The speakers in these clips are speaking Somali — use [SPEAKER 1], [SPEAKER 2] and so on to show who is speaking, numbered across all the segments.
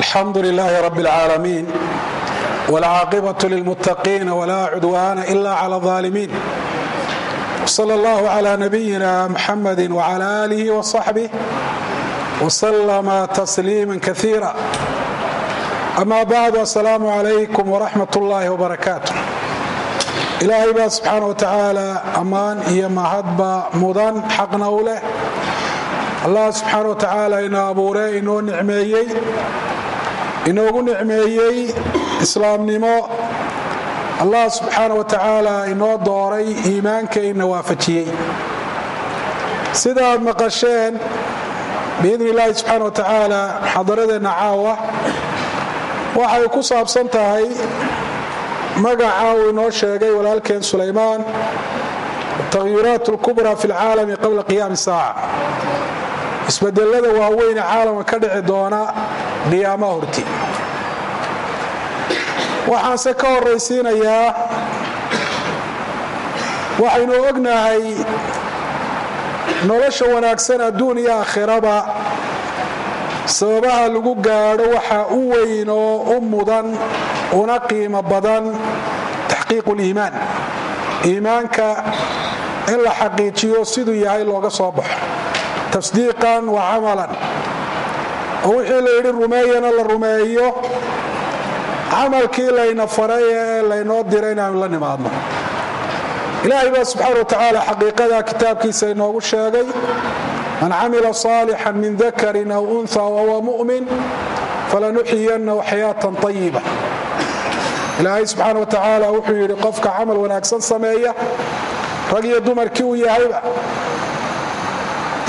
[SPEAKER 1] alxamdu lilaahi rab اlcaalamiin wاlcaaqibaة lilmuttaqiin wlaa cudwaana ila clى الظaalimiin wsala اllah clى nabiyina muxamadi wclى alih wصaxbih wslama tasliima kaiira ama bacdu asalaamu calaykum wraxmat اllahi wbarakaatu ilaahay baa subxaana wa tacaala ammaan iyo mahadba mudan xaqna u leh allah subxaana wa tacaala ina abuuree inoo nicmeeyey inoogu nicmeeyey islaamnimo. Allah subxaana wa tacaala inoo dooray iimaanka ina waafajiyey sidaad maqasheen biidni illaahi subxaana wa tacaala muxaadaradeenna caawa waxay ku saabsan tahay magaca uu inoo sheegay walaalkeen sulaymaan tahyiraat اlkubra fi اlcaalami qabla qiyaami saaca isbedelada waaweyne caalamka ka dhici doona qiyaamaha horti waxaanse ka horaysiinayaa waxaynu ognahay nolosha wanaagsan adduun iyo aakhiraba sababaha lagu gaadho waxaa u weyn oo u mudan una qiimo badan taxqiiqu liimaan iimaanka in la xaqiijiyo siduu yahay looga soo baxo tasdiiqan wa camalan. Oo wixii la yidhi rumeeyana la rumeeyo. Camalkii layna faray ee laynoo diray inaanu la nimaadno. Ilaahay baa subxaana wa tacaala xaqiiqada kitaabkiisa inoogu sheegay man camila saalixan min dakarin aw unha wahuwa mu'min falanuxyiyanahu xayaatan ayiba ilaahay subxaana wa tacaala wuxuu yidhi qofka camal wanaagsan sameeya rag iyo dumarkii uu yahayba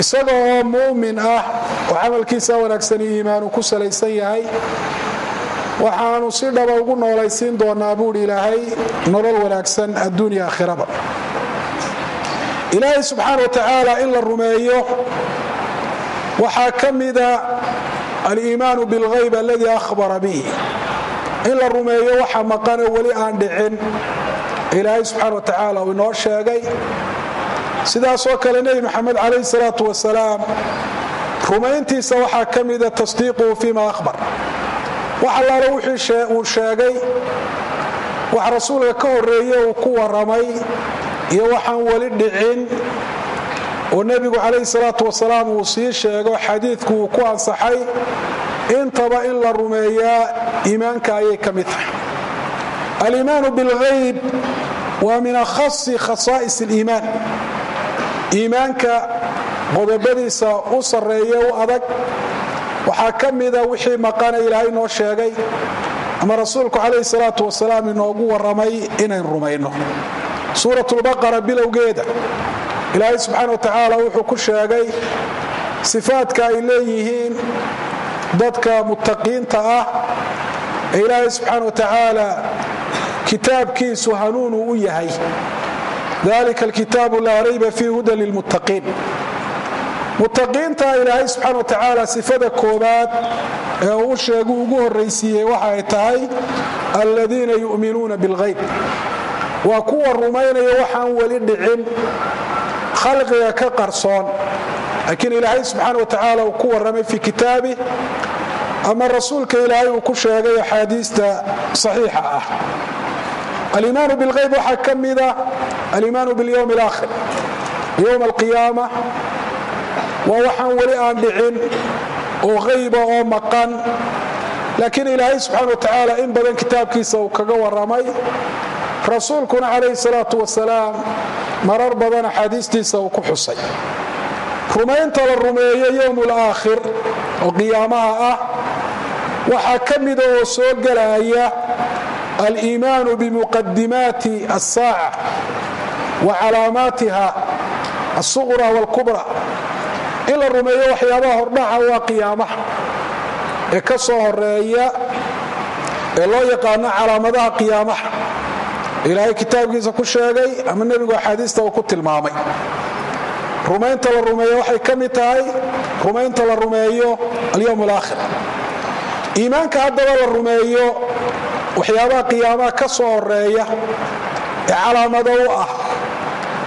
[SPEAKER 1] isaga oo muumin ah oo camalkiisa wanaagsani iimaanu ku salaysan yahay waxaanu si dhaba ugu noolaysiin doonaa buuhi ilaahay nolol wanaagsan adduunya aakhiraba. Ilaahay subxaana wa tacaala in la rumeeyo waxaa ka mida aliimaanu bilghayb aladii ahbara bihi. In la rumeeyo waxa maqanoo weli aan dhicin. Ilaahay subxaana wa tacaala uu inoo sheegay sidaasoo kale nebi maxamed calayhi salaatu wasalaam rumayntiisa waxaa ka mida tasdiiquhu fima ahbar wax allaale wixii uu sheegay wax rasuulka ka horeeye uu ku waramay iyo waxaan weli dhicin oo nebigu calayhi salaatu wasalaam uu sii sheego xadiidku uu ku ansaxay intaba in la rumeeyaa iimaanka ayay ka mid tahay. Aliimaanu bilghayb waa min akhasi khasaa'is aliimaan iimaanka qodobadiisa u sarreeye u adag waxaa ka mida wixii maqana ilaahay noo sheegay ama rasuulku calayhi salaatu wasalaam inoogu waramay inayn rumayno. Suurat lbaqara bilowgeeda ilaahay subxaana wa tacaala wuxuu ku sheegay sifaadka ay leeyihiin dadka muttaqiinta ah ee ilaahay subxaana wa tacaala kitaabkiisu hanuunu u yahay dalika alkitaabu laa rayba fii hudan lilmuttaqiin muttaqiinta ilaahay subxaana wa tacaala sifada koobaad ee uu sheegu ugu horraysiiyey waxa ay tahay aladiina yu'minuuna bilghayb. Waa kuwa rumaynaya waxaan weli dhicin khalqiga ka qarsoon. Laakiin ilaahay subxaana wa tacaala uu ku warramay fii kitaabi ama rasuulka ilaahay uu ku aliimaanu bilyowmi alaakhir yowma alqiyaama waa waxaan weli aan dhicin oo hayba oo maqan laakiin ilaahay subxaana wa tacaala in badan kitaabkiisa uu kaga warramay rasuulkuna calayhi salaatu wasalaam marar badan axaadiistiisa uu ku xusay rumaynta la rumeeyo yowmul aakhir oo qiyaamaha ah waxaa ka oo soo gelaya aliimaanu bimuqadimaati asaaca wa calaamaatiha alsuqra waalkubra in la rumeeyo waxyaabaha hordhaca waa qiyaamaha. Ee ka soo horreeya ee loo yaqaano calaamadaha qiyaamaha. Ilaahay kitaabkiisa ku sheegay ama nebigu axaadiista uu ku tilmaamay. Rumaynta la rumeeyo waxay ka mid tahay rumaynta la rumeeyo alyowm alaakhir iimaanka haddaba la rumeeyo waxyaabaha qiyaamaha ka soo horreeya ee calaamado u ah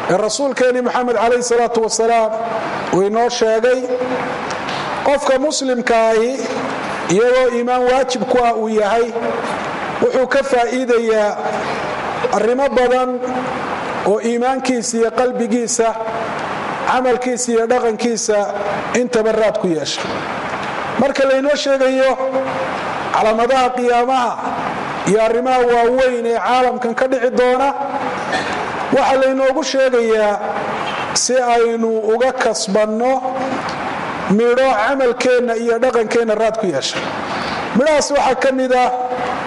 [SPEAKER 1] ee rasuulkeenni moxamed calayhi salaatu wasalaam uu inoo sheegay qofka muslimkaahi iyadoo iimaan waajib ku ah uu yahay wuxuu ka faa'iidayaa arrimo badan oo iimaankiisa iyo qalbigiisa camalkiisa iyo dhaqankiisa intaba raad ku yeesha. Marka laynoo sheegayo calaamadaha qiyaamaha iyo arrimaha waaweyn ee caalamkan ka dhici doona waxaa laynoogu sheegayaa si aynu uga kasbanno midho camalkeenna iyo dhaqankeenna raad ku yeesha. Midhahaas waxaa ka mid ah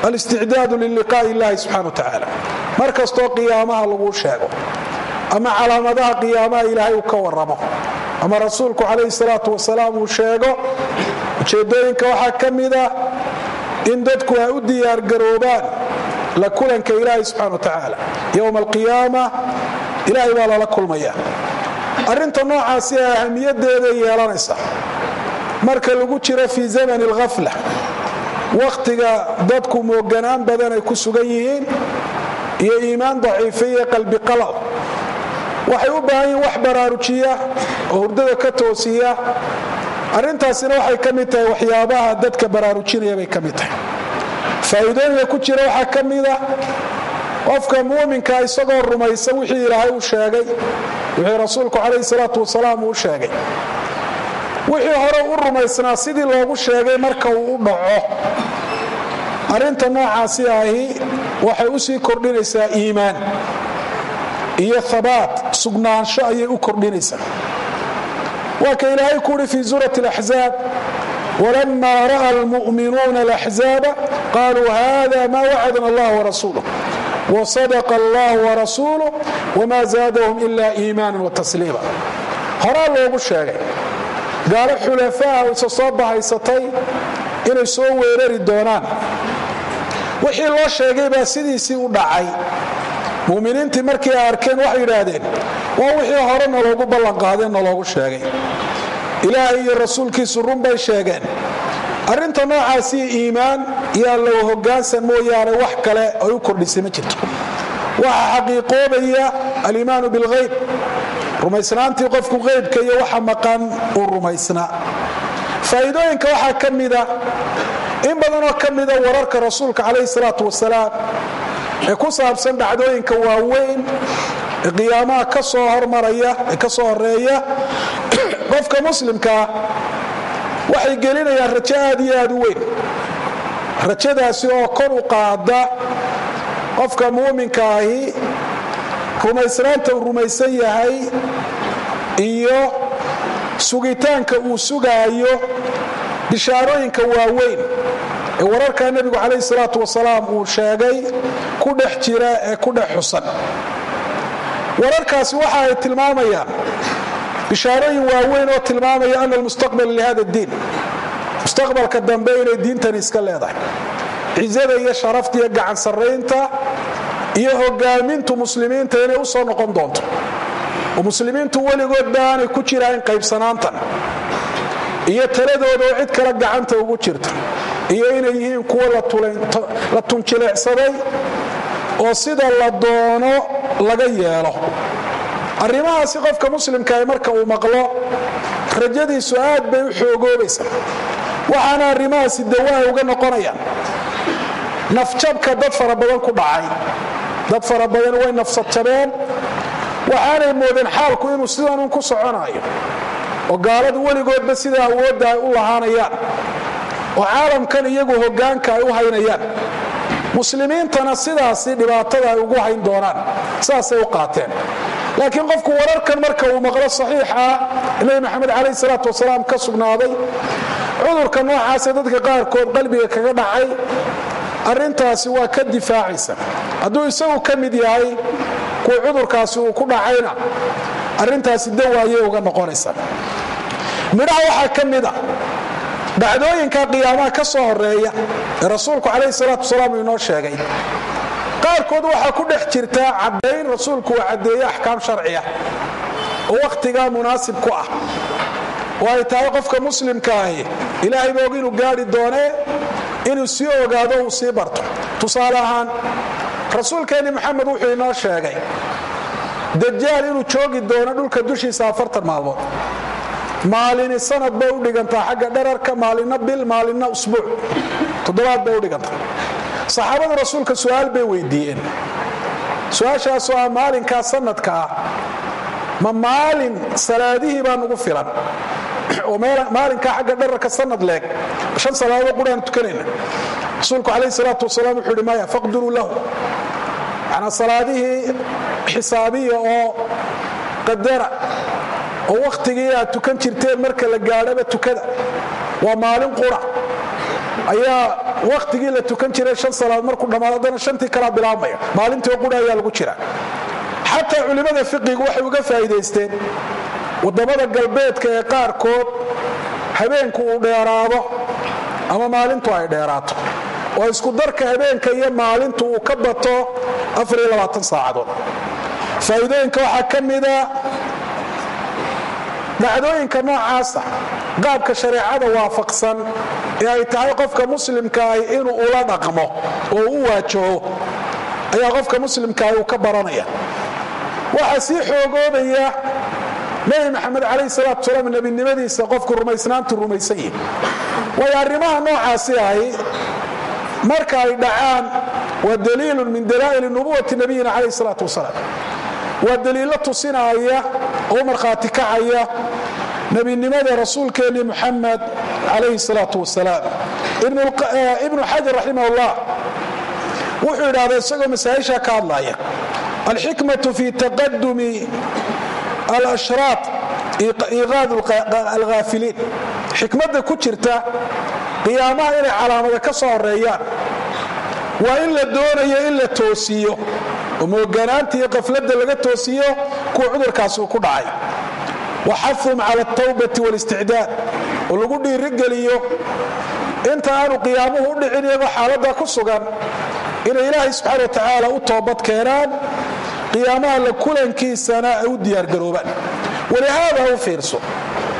[SPEAKER 1] alisticdaadu liliqaa'i illahi subxana wa tacaala mar kastoo qiyaamaha lagu sheego ama calaamadaha qiyaamaha ilaahay uu ka waramo ama rasuulku calayhi salaatu wasalaam uu sheego ujeedooyinka waxaa ka mid ah in dadku ay u diyaargaroobaan la kulanka ilaahay subxana wa tacaala. Yowma alqiyaama ilaahay baa lala kulmaya. Arrinta noocaasi ee ahamiyadeeday yeelanaysa. Marka lagu jiro fii zamani alghafla wakhtiga dadku mooganaan badan ay ku sugan yihiin iyo iimaan daciifa iyo qalbi qalal waxay u baahan yihiin wax baraarujiya oo hurdada ka toosiya. Arrintaasina waxay ka mid tahay waxyaabaha dadka baraarujinaya bay ka mid tahay faa'iidooyinka ku jira waxaa ka mid ah qofka muuminka isagoo rumaysan wixii ilaahay u sheegay wixii rasuulku calayhi salaatu wasalaam uu sheegay. Wixii hore u rumaysnaa sidii loogu sheegay marka uu u dhaco. Arrinta noocaasi ahi waxay u sii kordhinaysaa iimaan iyo habaat sugnaansho ayay u kordhinaysaa. Waa ka ilaahay ku uhi fii suurati alaxzaab walama ra'a almu'minuuna alaxzaaba qaluu hada ma wacadna allah warasuuluh wasadaqa allah warasuuluh wma zaadahum ila iimaana watasliima horaa loogu sheegay gaalo xulafaa isa soo bahaysatay inay soo weerari doonaan wixii loo sheegay baa sidiisii u dhacay muminiintii markii ay arkeen waxay yidhaahdeen waa wixii hore naloogu ballanqaadeen naloogu sheegay ilaahay iyo rasuulkiisu run bay sheegeen. Arrinta noocaasi iimaan iyo allow hogaansan mooyaane wax kale ay u kordhisay ma jirto. Waxa xaqiiqoobaya aliimaanu bilhayb rumaysnaantii qofku qaybka iyo waxa maqan uu rumaysnaa faa'iidooyinka waxaa ka mida in badanoo ka mida wararka rasuulka calayhi salaatu wasalaam ee ku saabsan dhacdooyinka waaweyn qiyaamaha ka soo hormaraya ee ka soo horreeya qofka muslimkaa waxay gelinayaan rajo aad iyo aad u weyn. Rajadaasi oo kor u qaada qofka muuminka ahi rumaysnaanta uu rumaysan yahay iyo sugitaanka uu sugaayo bishaarooyinka waaweyn ee wararka nebigu calayhi salaatu wasalaam uu sheegay ku dhex jira ee ku dhex xusan wararkaasi waxa ay tilmaamayaan. Bishaarooyin waaweyn oo tilmaamaya ana almustaqbal lihada diin mustaqbalka dambe inay diintani iska leedahay. Cizada iyo sharafta iyo gacan sarraynta iyo hogaamintu muslimiinta inay u soo noqon doonto. Oo muslimiintu weligood baanay ku jiraan qaybsanaantan. Iyo taladooda oo cid kale gacanta ugu jirta. Iyo inay yihiin kuwo la tunjileecsaday oo sida la doono laga yeelo. Arrimahaasi qofka muslimkaah marka uu maqlo rajadiisu aad bay u xoogoobaysaa waxaana arrimahaasi dawaaha uga noqonayaan. Nafjabka dad fara badan ku dhacay. Dad fara badan way nafsadjabeen waxaanay moodeen xaalku inuu sidanun ku soconayo. Oo gaaladu weligoodba sida awoodda ay u lahaanayaan. Oo caalamkan iyagu hogaanka ay u haynayaan muslimiintana sidaasi dhibaatada ay ugu hayn doonaan saasay u qaateen. Laakiin qofku wararkan marka uu maqlo saxiixa nebi maxamed calayhi salaatu wasalaam ka sugnaaday cudurka noocaasee dadka qaarkood qalbiga kaga dhacay arrintaasi waa ka difaacaysa. Hadduu isagu ka mid yahay kuwa cudurkaasi uu ku dhacayna arrintaasi dawaayay uga noqonaysaa midhaha waxaa ka mid a dhacdooyinka qiyaamaha ka soo horreeya ee rasuulku calayhi salaatu wasalaam uu inoo sheegay. Qaarkood waxaa ku dhex jirtaa caddayn rasuulku uu caddeeye axkaam sharciya. Oo wakhtigaa munaasib ku ah. Oo ay tahay qofka muslimkaahi ilaahay ba og inuu gaari doonee inuu sii ogaado uu sii barto. Tusaale ahaan rasuulkeenni maxamed wuxuu inoo sheegay dajaal inuu joogi doono dhulka dushiisa afartan maalmood maalini sanad bay u dhigantaa. Xagga dherarka maalina bil maalina usbuuc. Toddobaad bay u dhigantaa. Saxaabada rasuulka su'aal bay weydiiyeen. Su'aashaasoo ah maalinkaa sanadka ah ma maalin salaadihii baa nugu filan. Oo maalinkaa xagga dherarka sanad leeg. Shan salaadood quraan tukanayna. Rasuulku calayh salaatu wasalaam wuxuu ihi maya faqduruu lahu. Manaa salaadihii xisaabiya oo qadara oo wakhtigii aad tukan jirteen marka la gaadhaba tukada. Waa maalin qura. Ayaa wakhtigii la tukan jiray shan salaadood markuu dhammaado haddana shantii kalaa bilaabmaya. Maalintii qura ayaa lagu jira xataa culimmada fiqigu waxay uga faa'iidaysteen waddamada galbeedka ee qaarkood habeenku uu dheeraado ama maalintu ay dheeraato. Oo isku darka habeenka iyo maalintu uu ka bato saacadood. Faa'iidooyinka waxaa ka mida dhacdooyinka noocaasa qaabka shareecada waafaqsan ee ay tahay qofka muslimkaahi inuu ula dhaqmo oo u waajaho ayaa qofka muslimkaahi uu ka baranaya. Waxaa sii xoogoobaya nebi maxamed calayh salaatu salaam nebinimadiisa qofku rumaysnaantu rumaysan yihi waayo arrimaha noocaasi ahi marka ay dhacaan waa daliilun min dalaa'ili nubuwati nabiyina calayh salaatu wasalaam. Waa daliillo tusinaaya oo u markhaati kacaya nebinimada rasuulkeennii muxamed calayhi salaatu wasalaam. Ibnu xajar raximah ullah wuxuu idhahdaa isagoo masaa'isha ka hadlaya alxikmatu fi taqadumi alashraat iqaad alghaafiliin. Xikmadda ku jirta qiyaamaha inay calaamada ka soo horeeyaan waa in la doonayo in la toosiyo. oo mooganaanta iyo qafladda laga toosiyo kuwa cudurkaasi uu ku dhacay. Wa xafuhum cala altawbati walisticdaad oo lagu dhiirigeliyo inta aanu qiyaamuhu u dhicin iyagoo xaaladda ku sugan inay ilaahay subxaana wa tacaala u toobad keenaan qiyaamaha la kulankiisana ay u diyaargaroobaan walihaada u fiirso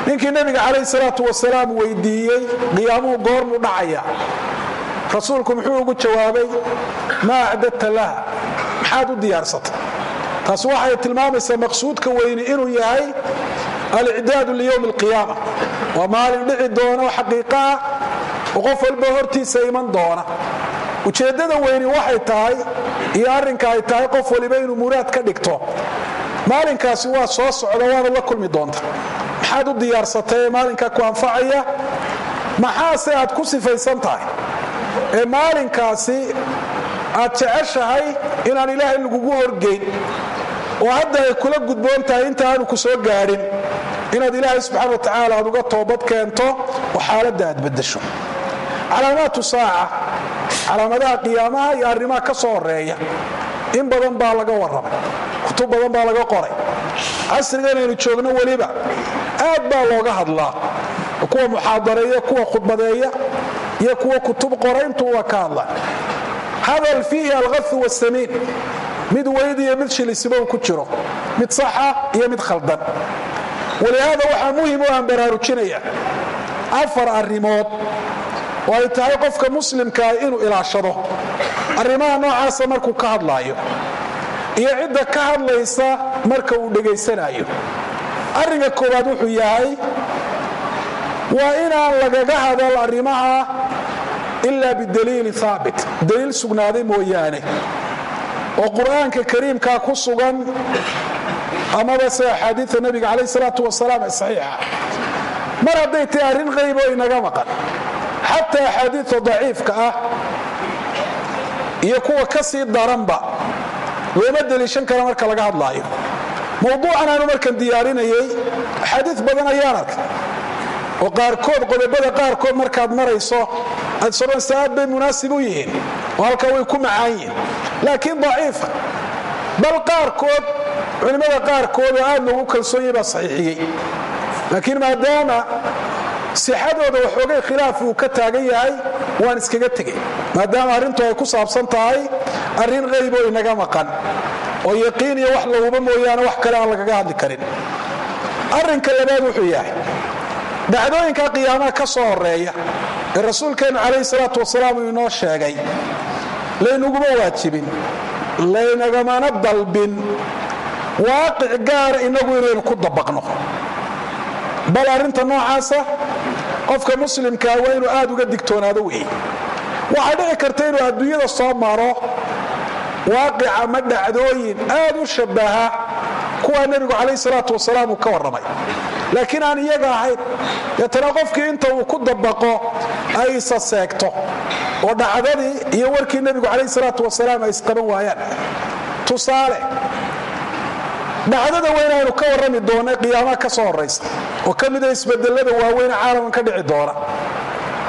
[SPEAKER 1] ninkii nebiga calayh salaatu wasalaam weydiiyey qiyaamuhu goormuu maxaad u diyaarsatay taasi waxay tilmaamaysaa maqsuudka weyni inuu yahay alicdaadu liyowmi alqiyaama. Waa maalin dhici doona oo xaqiiqa ah oo qof walba hortiisa iman doona. Ujeeddada weyni waxay tahay iyo arrinka ay tahay qof waliba inuu muraad ka dhigto. Maalinkaasi waa soo socda waana la kulmi doonta. Maxaad u diyaarsatay ee ku anfacaya? Maxaase aad ku sifaysan tahay? Ee maalinkaasi aad jeceshahay inaan ilaahay lagugu horgeyn oo hadda ay kula gudboon tahay inta aanu ku soo gaadhin inaad ilaahay subxana wa tacaala aad uga toobad keento oo xaaladda aad beddesho. Calaamaatu saaca calaamadaha qiyaamaha iyo arrimaha ka soo horreeya in badan baa laga warramay kutub badan baa laga qoray casrigan aynu joogno weliba aad baa looga hadlaa. Kuwa muxaadareeya kuwa khudbadeeya iyo kuwa kutub qora intuu waa ka hadla hadal fiihi alkau wasamiin mid weyd iyo mid shilisiba uu ku jiro. Mid saxa iyo mid khaldan. Walihaada waxaa muhiim u aan baraarujinaya afar arrimood. Oo ay tahay qofka muslimkaa inuu ilaashado. Arrimaha noocaasa markuu ka hadlaayo iyo cidda ka hadlaysa marka uu dhegaysanaayo. Arrinka koowaad wuxuu yahay waa inaan lagaga hadal arrimaha ilaa bidaliili haabit daliil sugnaaday mooyaane. Oo qur'aanka kariimkaa ku sugan amaba se axaadiia nabiga calayh salaatu wasalaam ee saxiixa. Mar hadday tahay arrin qayb oo inaga maqan. Xataa axaadiia daciifka ah iyo kuwa ka sii daranba looma deliishan kara marka laga hadlaayo. Mawduucan aanu markan diyaarinayay axaadii badan ayaan arkay. Oo qaarkood qodobada qaarkood markaad marayso soranaysa aad bay yihiin oo way ku macaan yihiin. Laakiin daciifa. Bal qaarkood culimmada qaarkood oo aad loogu kalsoon yahay baa laakiin maadaama sixadooda waxoogay khilaaf uu ka taagan yahay waan iskaga tegay maadaama arrintu ay ku saabsan tahay arrin qayb oo inaga maqan oo yaqiin iyo wax lahuba mooyaane wax kale aan lagaga hadli karin. Arrinka labaad wuxuu yahay dhacdooyinka qiyaamaha ka soo horreeya ee rasuulkeennu calayhi salaatu wasalaam uu inoo sheegay laynuguma waajibin laynagamana dalbin waaqic gaara inagu inaynu ku dabaqno. Bal arrinta noocaasa qofka muslimkaa waa inuu aad uga digtoonaado weeye waxaa dhici karta inuu adduunyada soo maro waaqic ama dhacdooyin aad u shabbaha kuwaa nebigu calayh salaatu wasalaam uu ka warramay laakiin aan iyaga ahayn. Deetana qofkii inta uu ku dabaqo ay isa seegto. Oo dhacdadii iyo warkii nebigu calayh salaatu wasalaam ay isqaban waayaan. Tusaale dhacdada weyn aynu ka warrami doonay qiyaamaha ka soo horraysa oo ka mida isbedelada waaweyne caalamkan ka dhici doona.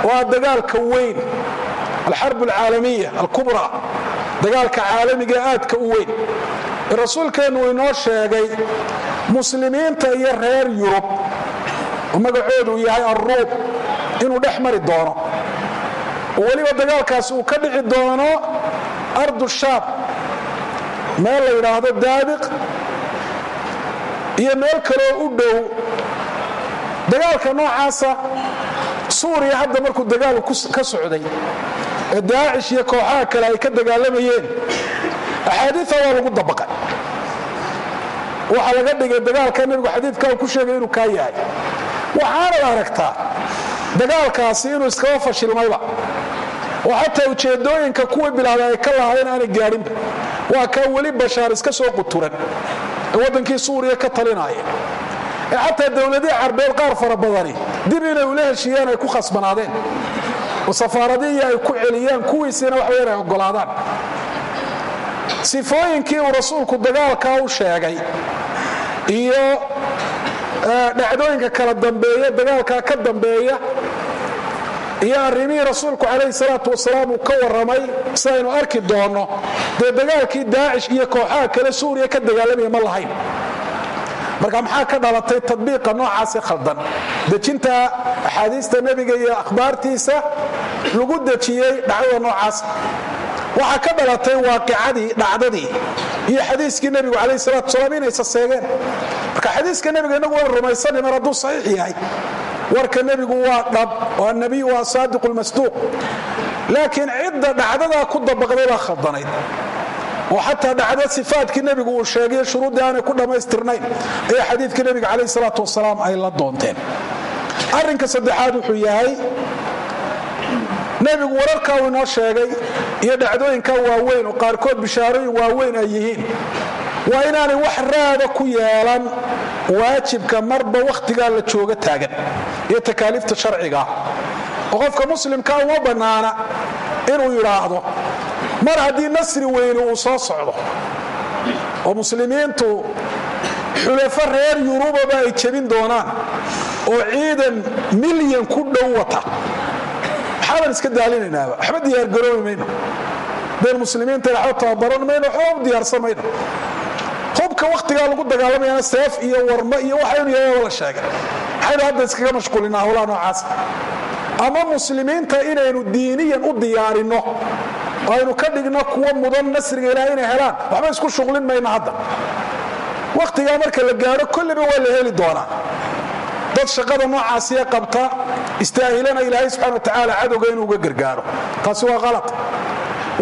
[SPEAKER 1] Oo ah dagaalka weyn alxarb alcaalamiya alkubra dagaalka caalamiga aadka u weyn. Ee rasuulkeennu uu inoo sheegay muslimiinta iyo reer yurub oo magacoodu yahay alruub inuu dhex mari doono. Oo weliba dagaalkaasi uu ka dhici doono ardu shaam meel la yidhaahdo daabiq iyo meel kaloo u dhow. Dagaalka noocaasa suuriya hadda markuu dagaalku ka socday ee daacish iyo kooxaha kale ay ka dagaalamayeen axaadiia waa lagu dabaqay waxaa laga dhigay dagaalka nebigu xadiidka uu ku sheegay inuu kaa yahay. Waxaanad aragtaa dagaalkaasi inuu iskaba fashilmayba oo xataa ujeedooyinka kuwii bilaabay ay ka lahaayeen aanay gaadhinba waa kaa weli bashaar iska soo quturan. Ee waddankii suuriya ka talinaya ee xataa dowladihii carbeed qaar fara badani dib inay ula heshiiyeen ay ku khasbanaadeen. Oo safaaradihii ay ku celiyaan kuwiisiina wax weyn ay ogolaadaan sifooyinkii uu rasuulku dagaalkaa u sheegay iyo dhacdooyinka kala dambeeya dagaalkaa ka dambeeya iyo arrimihii rasuulku calayhi salaatu wasalaam uu ka warramay si aynu arki doonno dee dagaalkii daacish iyo kooxaha kale suuriya ka dagaalamaya ma lahayn. Marka maxaa ka dhalatay tadbiiqa noocaasi khaldan? Dejinta axaadiista nebiga iyo akhbaartiisa lagu dejiyey dhacdada noocaas waxaa ka dhalatay waaqicadii dhacdadii iyo xadiiskii nebigu calayh salatu wasalaam inay saseegeen marka xadiiska nebiga inagu waan rumaysani mar hadduu saxiix yahay. Warka nebigu waa dhab oo annabiy waa saadiqu lmasduuq laakiin cidda dhacdadaa ku dabaqday baa khaldanayd oo xataa dhacdo sifaadkii nebigu uu sheegay shuruuddii aanay ku dhammaystirnayn ayaa xadiidka nebiga calayh salaatu wasalaam ay la doonteen. Arrinka saddexaad wuxuu yahay nebigu wararkaa uu inoo sheegay iyo dhacdooyinka waaweyn oo qaarkood bishaarooyin waaweyn ay yihiin waa inaanay wax raada ku yeelan waajibka marba wakhtigaa la jooga taagan iyo takaaliifta sharciga oo qofka muslimkaa uma bannaana inuu yidhaahdo mar haddii nasri weyni uu soo socdo oo muslimiintu xulafo reer yurubaba ay jebin doonaan oo ciidan milyan ku dhow wata maxaabaan iska daalinaynaaba. Waxba diyaargaroobi mayno. Deen muslimiinta waxba tababaran mayno waxba u diyaarsan mayno. Hubka wakhtigaa lagu dagaalamayana seef iyo warmo iyo waxaynu yaaba la sheegay. Maxaynu hadda iskaga mashquulinaa howlaha noocaas. Ama muslimiinta inaynu diiniyan u diyaarinno aynu ka dhigno kuwa mudan nasriga ilaah inay helaan. Waxba isku shuqlin mayno hadda. Wakhtigaa marka la gaadho kolliba waa la heli doonaa. Dad shaqada noocaasiya qabta istaahilana ilaahay subxana wa tacaala cadowga inuu uga gargaaro. Taasi waa qalad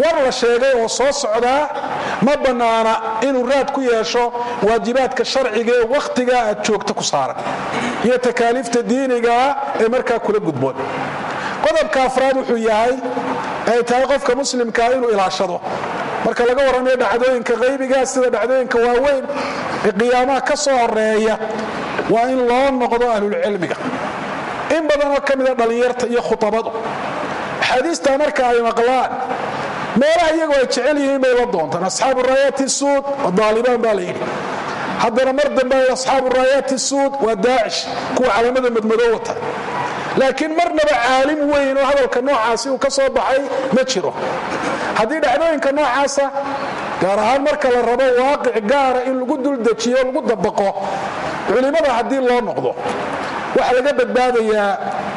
[SPEAKER 1] war la sheegay oo soo socdaa ma bannaana inuu raad ku yeesho waajibaadka sharciga ee wakhtigaa aad joogta ku saaran iyo takaaliifta diinigaa ee markaa kula gudboon. Qodobka afraad wuxuu yahay ay tahay qofka muslimkaa inuu ilaashado. Marka laga warramayo dhacdooyinka qaybigaa sida dhacdooyinka waaweyn ee qiyaamaha ka soo horreeya waa in loo noqdo ahlulcilmiga in badanoo ka mida dhallinyarta iyo khutabadu. Axaadiistaa marka ay maqlaan meelaha iyagoo ay jecel yihiin bay la doontaan asxaabu raayaati suud waa daalibaan baa la yidhi. Haddana mar dambe asxaabu raayaati suud waa daacish kuwa calaamada madmadoo wata. Laakiin marnaba caalim weyn oo hadalka noocaasi uu ka soo baxay ma jiro. Haddii dhacdooyinka noocaasa gaar ahaan marka la rabo waaqic gaara in lagu duldejiyo lagu dabaqo culimmada haddii loo noqdo waxaa laga badbaadayaa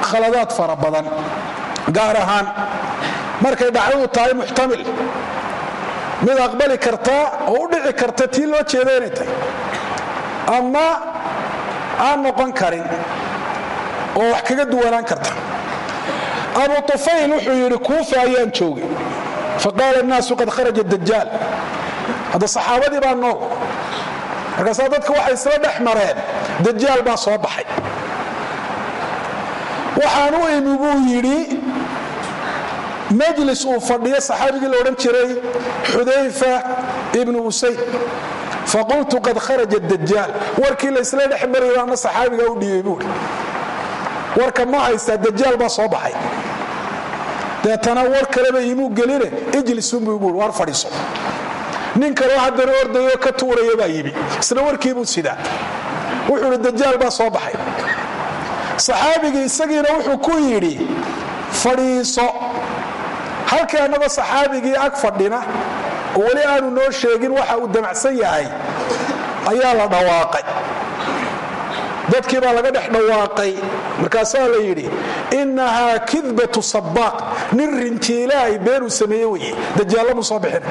[SPEAKER 1] khaladaad fara badan gaar ahaan markay dhacdadu tahay muxtamil. Mid aqbali karta oo u dhici karta tii loo jeeda inay tahay. Ama aan noqon karin oo wax kaga duwanaan karta. Abu tufayl wuxuu yidhi kuufa ayaan joogay. Faqaala الnaasu qad kharaja dajaal hadda saxaabadii baa nool. Markaasaa dadka waxay isla dhex mareen dajaal baa soo baxay waxaan u imi buu yidhi majlis uu fadhiyo saxaabigii la odhan jiray xudayfa ibnu usayd faqultu qad kharaja dajaal warkii laysla dhex maraya ana saxaabigaa u dhiibay buui warka ma haystaa dajaal baa soo baxay. Deetana war kaleba imuu geline ijlisunbuu buui war fadhiiso. Nin kaleo haddana ordayoo ka tuuraya baa yimi. Isna warkiibuu sidaa. Wuxuu hi dajaal baa soo baxay saxaabigii isagiina wuxuu ku yidhi fadhiiso. Halkii annagoo saxaabigii ag fadhina oo weli aanu noo sheegin waxa uu damacsan yahay ayaa la dhawaaqay. Dadkii baa laga dhex dhawaaqay. Markaasaa la yidhi innahaa kidbatu sabaaq nin rinjiilaahay beenuu sameeye weye dajaallamuu soo bixin.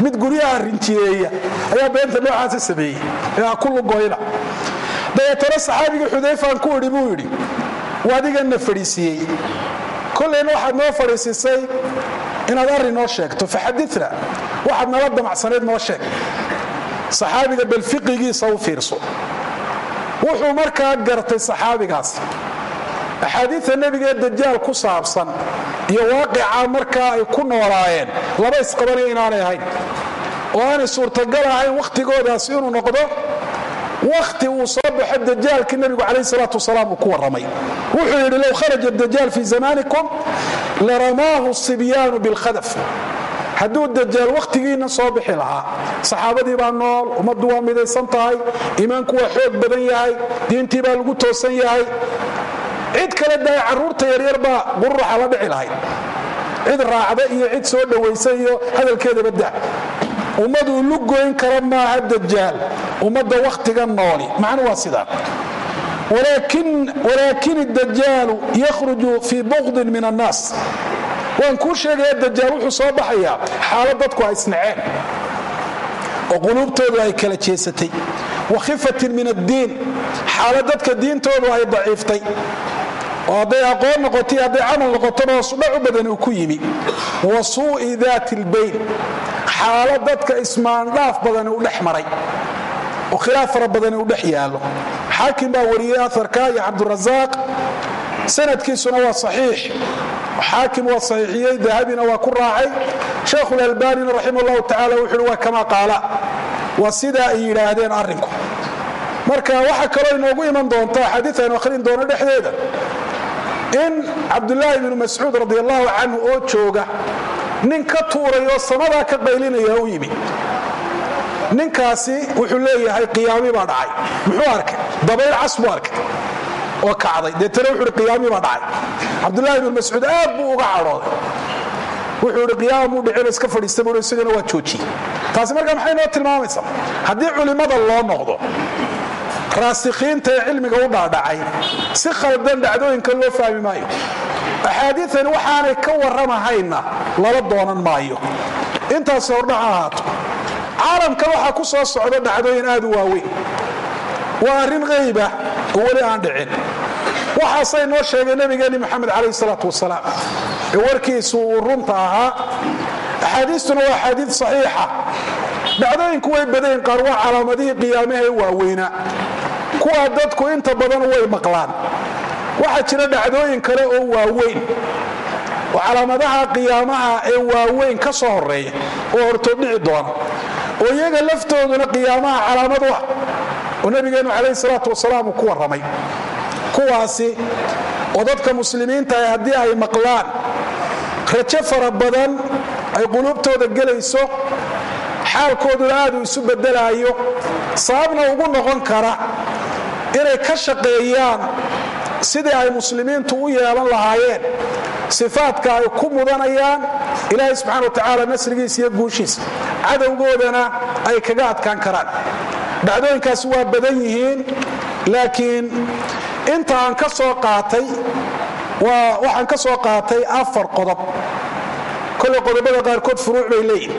[SPEAKER 1] Mid guryaha rinjiyeeya ayaa beenta noocaasa sameeyey ee ha ku lugoyna dabeetana saxaabigii xudayfaan ku idhi buu yidhi waadiganna fadhiisiiyey kollayna waxaad noo fadhiisisay inaad arrin noo sheegto faxadina waxaad nala damacsanayd noo sheeg. Saxaabiga bal fiqigiisa u fiirso. Wuxuu markaa gartay saxaabigaasi axaadiida nebiga ee dajaal ku saabsan iyo waaqica markaa ay ku noolaayeen laba isqabanaya inaanay ahayn. Oo aanay suurtagal ahayn wakhtigoodaasi inuu noqdo wakhti uu soo baxo dajaalkii nebigu calayh salaatu wasalaam uu ku warramay. Wuxuu yidhi low kharaja dajaal fii zamanikum laramaahu sibyaanu bilkhadaf hadduu dajaal wakhtigiinna soo bixi lahaa saxaabadii baa nool ummaddu waa midaysan tahay iimaanku waa xoog badan yahay diintii baa lagu toosan yahay. Cid kale daay carruurta yaryar baa qururuxa la dhici lahayd cid raacda iyo cid soo dhowaysa iyo hadalkeedaba da ummaduu lugoyn kara maaha dajaal ummadda wakhtiga nooli macnu waa sidaa. Walaakin dajaalu yakhruju fii bukdin min annaas. Waan kuu sheegaya dajaal wuxuu soo baxayaa xaalad dadku ay isnaceen. Oo quluubtoodu ay kala jeesatay. Wa khifatin min addiin. Xaalad dadka diintoodu ay daciiftay. Oo hadday aqoon noqoto hadday camal noqotona hoosudhac u badan uu ku yimi. Wa suu'i daati lbayn xaalad dadka ismaandhaaf badani u dhex maray oo khilaaf fara badani u dhex yaallo. Xaakim baa wariyey aarka iyo cabdurasaaq sanadkiisuna waa saxiix. Xaakim waa saxiixiyey dahabina waa ku raacay. Sheekhulalbanina raxima llahu tacala wuxu uhi waa kamaa qaala. Waa sidaa ay yidhaahdeen arrinku. Marka waxaa kaloo inoogu iman doonta axaadiid aynu akhrin doono dhexdeeda in cabdulaahi bnu mascuud radi allahu canhu oo jooga nin ka tuuray oo samadaa ka qaylinaya u yimi ninkaasi wuxuu leeyahay qiyaami baa dhacay. Muxuu arkay? Dabayl cas buu arkay. Oo kacday. Deetana wuxuu hi qiyaami baa dhacay. Cabdulaahi bnu mascuud aad buu uga cadhooday. Wuxuu hi qiyaama muu iska fadhiista buu isagana waa joojiyey taasi markaa maxay noo tilmaamaysaa haddii culimmada loo noqdo raasikhiinta ee cilmiga u dhaadhacay si khaldan dhacdooyinka loo fahmi maayo axaadiiani waxaanay ka warramahayna lala doonan maayo. Intaasi hordhac ha ahaato caalamkan waxaa ku soo socda dhacdooyin aad u waaweyn. Waa arrin qayba oo weli aan dhicin. Waxaasay noo sheegay nebigeenni moxamed calayh salaatu wasalaam. Ee warkiisu uu runta ahaa. Axaadiistuna waa axaadiid saxiixa. Dhacdooyinku way badayn qaar waa calaamadihii qiyaamahee waaweynaa kuwaa dadku inta badan way maqlaan. Waxaa jira dhacdooyin kale oo waaweyn. Oo calaamadaha qiyaamaha ee waaweyn ka soo horreeya oo hortood dhici doona oo iyaga laftooduna qiyaamaha calaamad u ah oo nabigeennu calayhi salaatu wasalaam uu ku warramay. Kuwaasi oo dadka muslimiinta ah haddii ay maqlaan rajo fara badan ay quluubtooda gelayso xaalkooduna aad uu isu bedelaayo sababna ugu noqon kara inay ka shaqeeyaan sidii ay muslimiintu u yeelan lahaayeen sifaadka ay ku mudanayaan ilaahay subxana wa tacaala nasrigiisa iyo guushiisa cadowgoodana ay kaga adkaan karaan. Dhacdooyinkaasi waa badan yihiin laakiin inta aan ka soo qaatay waxaan ka soo qaatay afar qodob. Koley qodobada qaarkood furuuc bay leeyihiin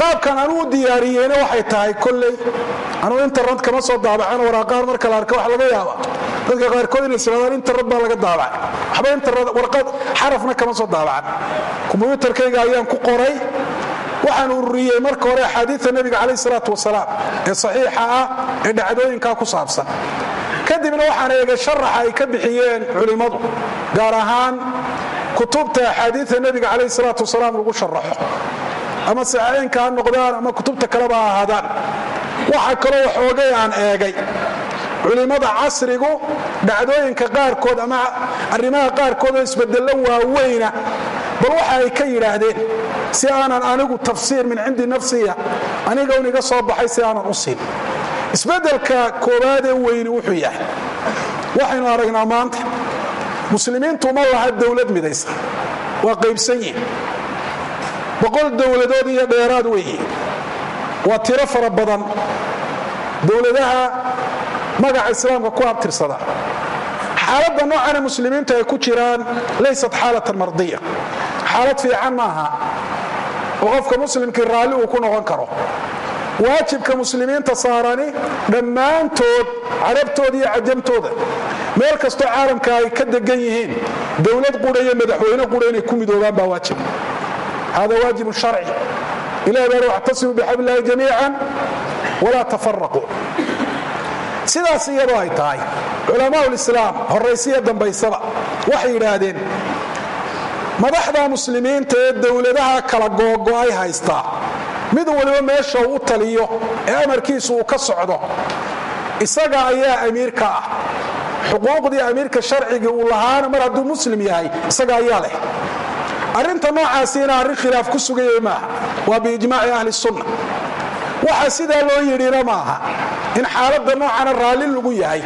[SPEAKER 1] qaabkan anuu diyaariyeyna waxay tahay koley anuu internet kama soo daabacan waraaqahan marka la arka waxa laga yaaba. Dadka qaarkood inay siraadaan internet baa laga daabacay. Waxba internet warqad xarafna kama soo daabacan kombyuutarkayga ayaan ku qoray waxaan ururiyey marka hore axaadiida nebiga calayh salaatu wasalaam ee saxiixa ah ee dhacdooyinkaa ku saabsan. Kadibna waxaan eegay sharaxa ay ka bixiyeen culimmadu gaar ahaan kutubta axaadiida nebiga calayh salaatu wasalaam lagu sharaxo ama saxeenka ha noqdaan ama kutubta kaleba ha ahaadaan. Waxaa kaloo waxoogay aan eegay culimmada casrigu dhacdooyinka qaarkood ama arrimaha qaarkood oo isbedello waaweyna bal waxa ay ka yidhaahdeen si aanan anigu tafsiir min cindi nafsiya aniga un iga soo baxay si aanan u siin. Isbedelka koowaadee weyni wuxuu yahay waxaynu aragnaa maanta muslimiintu ma laha dowlad midaysa waa qaybsan yihiin boqol dowladood iyo dheeraad weeye waa tiro fara badan. Dowladaha magaca islaamka ku abtirsada xaaladda noocana muslimiintu ay ku jiraan laysat xaalatan mardiya xaalad fiican maaha oo qofka muslimkii raalli uu ku noqon karo. Waajibka muslimiinta saarani dhammaantood carabtooda iyo cajamtooda meel kastoo caalamka ay ka degan yihiin dowlad qudha iyo madaxweyne qudha inay ku midoobaan baa waajib. Hada waajibun sharci. Ilahi baa wactasimuu bixabl illahi jamiican walaa tafaraquu sidaas iyadoo ay tahay culamaau lislaam horaysiya dambaysaba waxay yidhaahdeen madaxda muslimiinta ee dowladaha kala googo'ay haystaa mid waliba meesha uu taliyo ee amarkiisu uu ka socdo isaga ayaa amiirka ah. Xuquuqdii amiirka sharcigii uu lahaana mar hadduu muslim yahay isaga ayaa leh. Arrinta noocaasiina arrin khilaaf ku sugayay maaha waa biijmaaci ahli sunna. Waxa sidaa loo yidhina maaha in xaaladda noocana raalli lagu yahay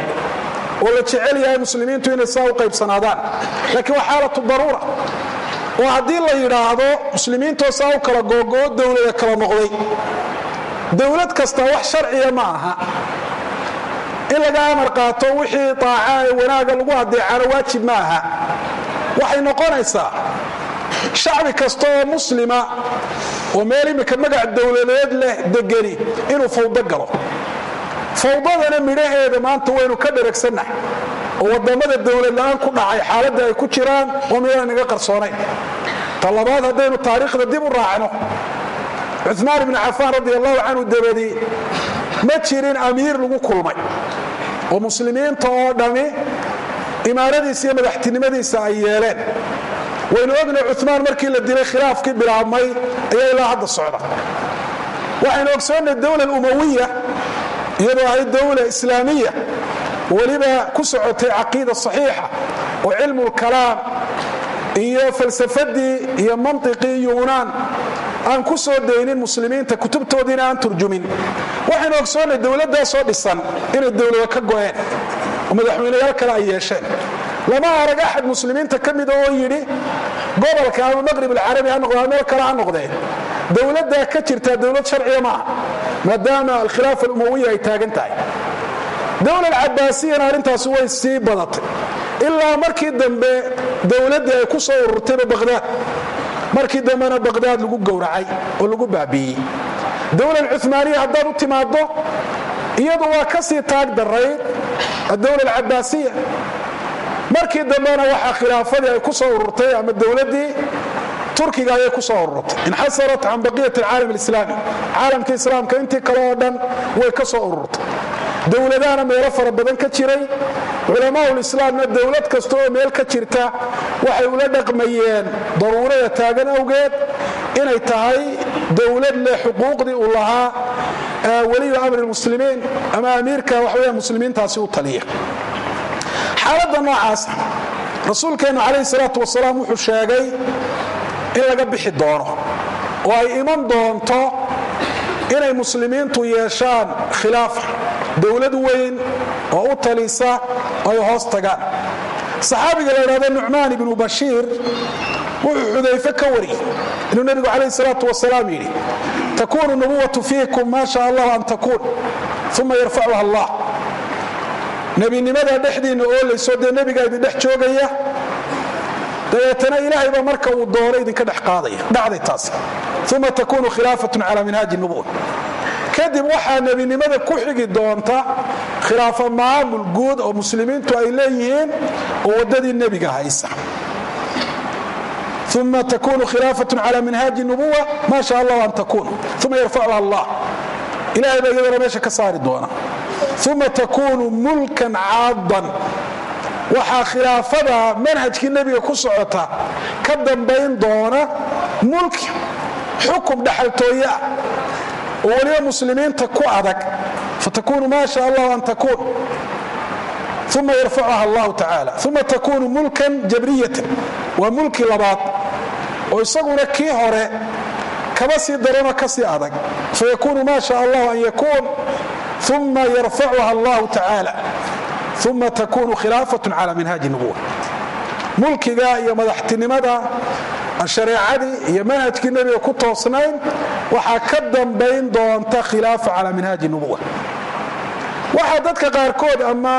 [SPEAKER 1] oo la jecel yahay muslimiintu inay saa u qaybsanaadaan. Laakiin waa xaalatu daruura oo haddii la yidhaahdo muslimiintoo saa u kala googoo dowladda kala noqday. Dowlad kasta wax sharciya ma aha. In laga amar qaato wixii aaca ee wanaaga lagu adeecano waajib ma aha. Waxay noqonaysaa shacbi kasta oo muslima oo meel imika magac dowladeed leh degani inuu fawdo galo. Fawdadana midhaheeda maanta waynu ka dharagsannahay oo waddamada dowlad la'aan ku dhacay xaaladda ay ku jiraan oo midaan naga qarsoonayn ta labaad haddaynu taariikhda dib u raacno cumaan ibni cafaan radi allahu canhu dabadi ma jirin amiir lagu kulmay. Oo muslimiinta oo dhammi imaaradiisa iyo madaxtinimadiisa ay yeeleen. Waynu ogna cumaan markii la dilay khilaafkii bilaabmay ayaa ilaa hadda socda waxaynu ogsoonnay dowla umawiya iyadoo ahayd dowla islaamiya weliba ku socotay caqiida saxiixa oo cilmu lkalaam iyo falsafadii iyo mantiqii yuunaan aan ku soo daynin muslimiinta kutubtoodiina aan turjumin. Waxaynu ogsoonnay dowladdaasoo dhisan inay dowlado ka go'een. Oo madaxweyneyaal kale ay yeesheen. Lama arag axad muslimiinta ka mida oo yidhi gobolka ama maqrib alcarabi ha noqde meel kale ha noqdee dowladdaa ka jirtaa dowlad sharciya maaha maadaama alkhilaafa alumawiya ay taagan tahay. Dowla alcabaasiyana arrintaasi way sii badatay ilaa markii dambe dowladdii ay ku soo ururtayba baqhdaad markii dambena baqhdaad lagu gowracay oo lagu baabiiyey. Dowla alcumaaniya haddaad u timaaddo iyadu waa ka sii taag darayd adowla alcabaasiya markii dambena waxaa khilaafadii ay ku soo ururtay ama dowladdii turkiga ayay ku soo ururtay. Inxasarat can baqiyat alcaalam alislaami. Caalamka islaamka intii kale oo dhan way ka soo ururtay dowladahana meelo fara badan ka jiray. Culamaaul-islaamna dowlad kasta oo meel ka jirta waxay ula dhaqmayeen daruurada taagan awgeed inay tahay dowlad leh xuquuqdii uu lahaa weliyu amri muslimiin ama amiirka waxaweya muslimiintaasi u taliya. Xaaladda noocaas rasuulkeennu calayhi salaatu wasalaam wuxuu sheegay in laga bixi doono. Oo ay iman doonto inay muslimiintu yeeshaan khilaafa dowlad weyn oo u talisa ay hoos tagaan saxaabiga la idhahdo nucmaan ibnu bashiir wuxuu xudayfe ka wariyey. Inuu nebigu calayhi salaatu wasalaam yidhi takuunu nubuwatu fiikum maa sha allahu an takuun uma yarfacuha allah. Nebinimada dhexdiinna oolayso dee nebigaa idin dhex joogaya dabeetana ilaahayba marka uu doono idinka dhex qaadaya dhacday taasi uma takunu khilaafatun cala minhaaji nubuwa kadib waxaa nebinimada ku xigi doonta khilaafo maamul guud oo muslimiintu ay leeyihiin oo waddadii nebiga haysa. Uma takunu khilaafatun cala minhaaji nubuwa maa sha allahu an takun uma yarfacuha allah. Ilahay baa iyadana meesha ka saari doona. Uma takunu mulkan caadan waxaa khilaafada manhajkii nebiga ku socota ka dambayn doona mulki xukum dhaxaltooye oo weliba muslimiinta ku adag fatakunu maa sha allah an takuun uma yarfacuha allahu tacaala uma takunu mulkan jabriyatan waa mulki labaad oo isaguna kii hore kaba sii daranoo ka sii adag fayakunu ma sha allah an yakuun uma yarfacuha allahu tacaala uma takunu khilaafat cala minhaaji nubuwa mulkiga iyo madaxtinimada shareecadii iyo manhajkii nebiga ku toosnayn waxaa ka dambayn doonta khilaafa cala minhaaji nubuwa waxaa dadka qaarkood ama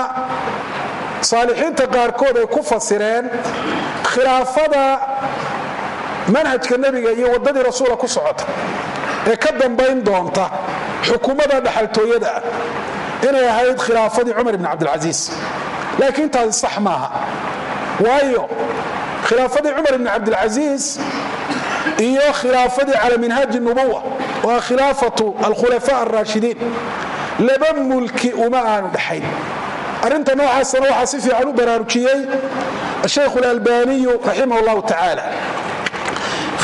[SPEAKER 1] saalixiinta qaarkood ay ku fasireen khilaafada manhajka nebiga iyo waddadii rasuula ku socota ee ka dambayn doonta xukuumada dhaxaltooyada ah inay ahayd khilaafadii cumar ibn cabdilcasiis laakiin taasi sax maaha. Waayo khilaafadii cumar ibn cabdilcasiis iyo khilaafadii cala minhaaji nubuwa waa khilaafatu alkhulafa alraashidiin laba mulki uma aanu dhaxayn. Arrinta noocaasana waxaa si fiican u baraarujiyey ashaykhu alalbaniyu raximah llahu tacaala.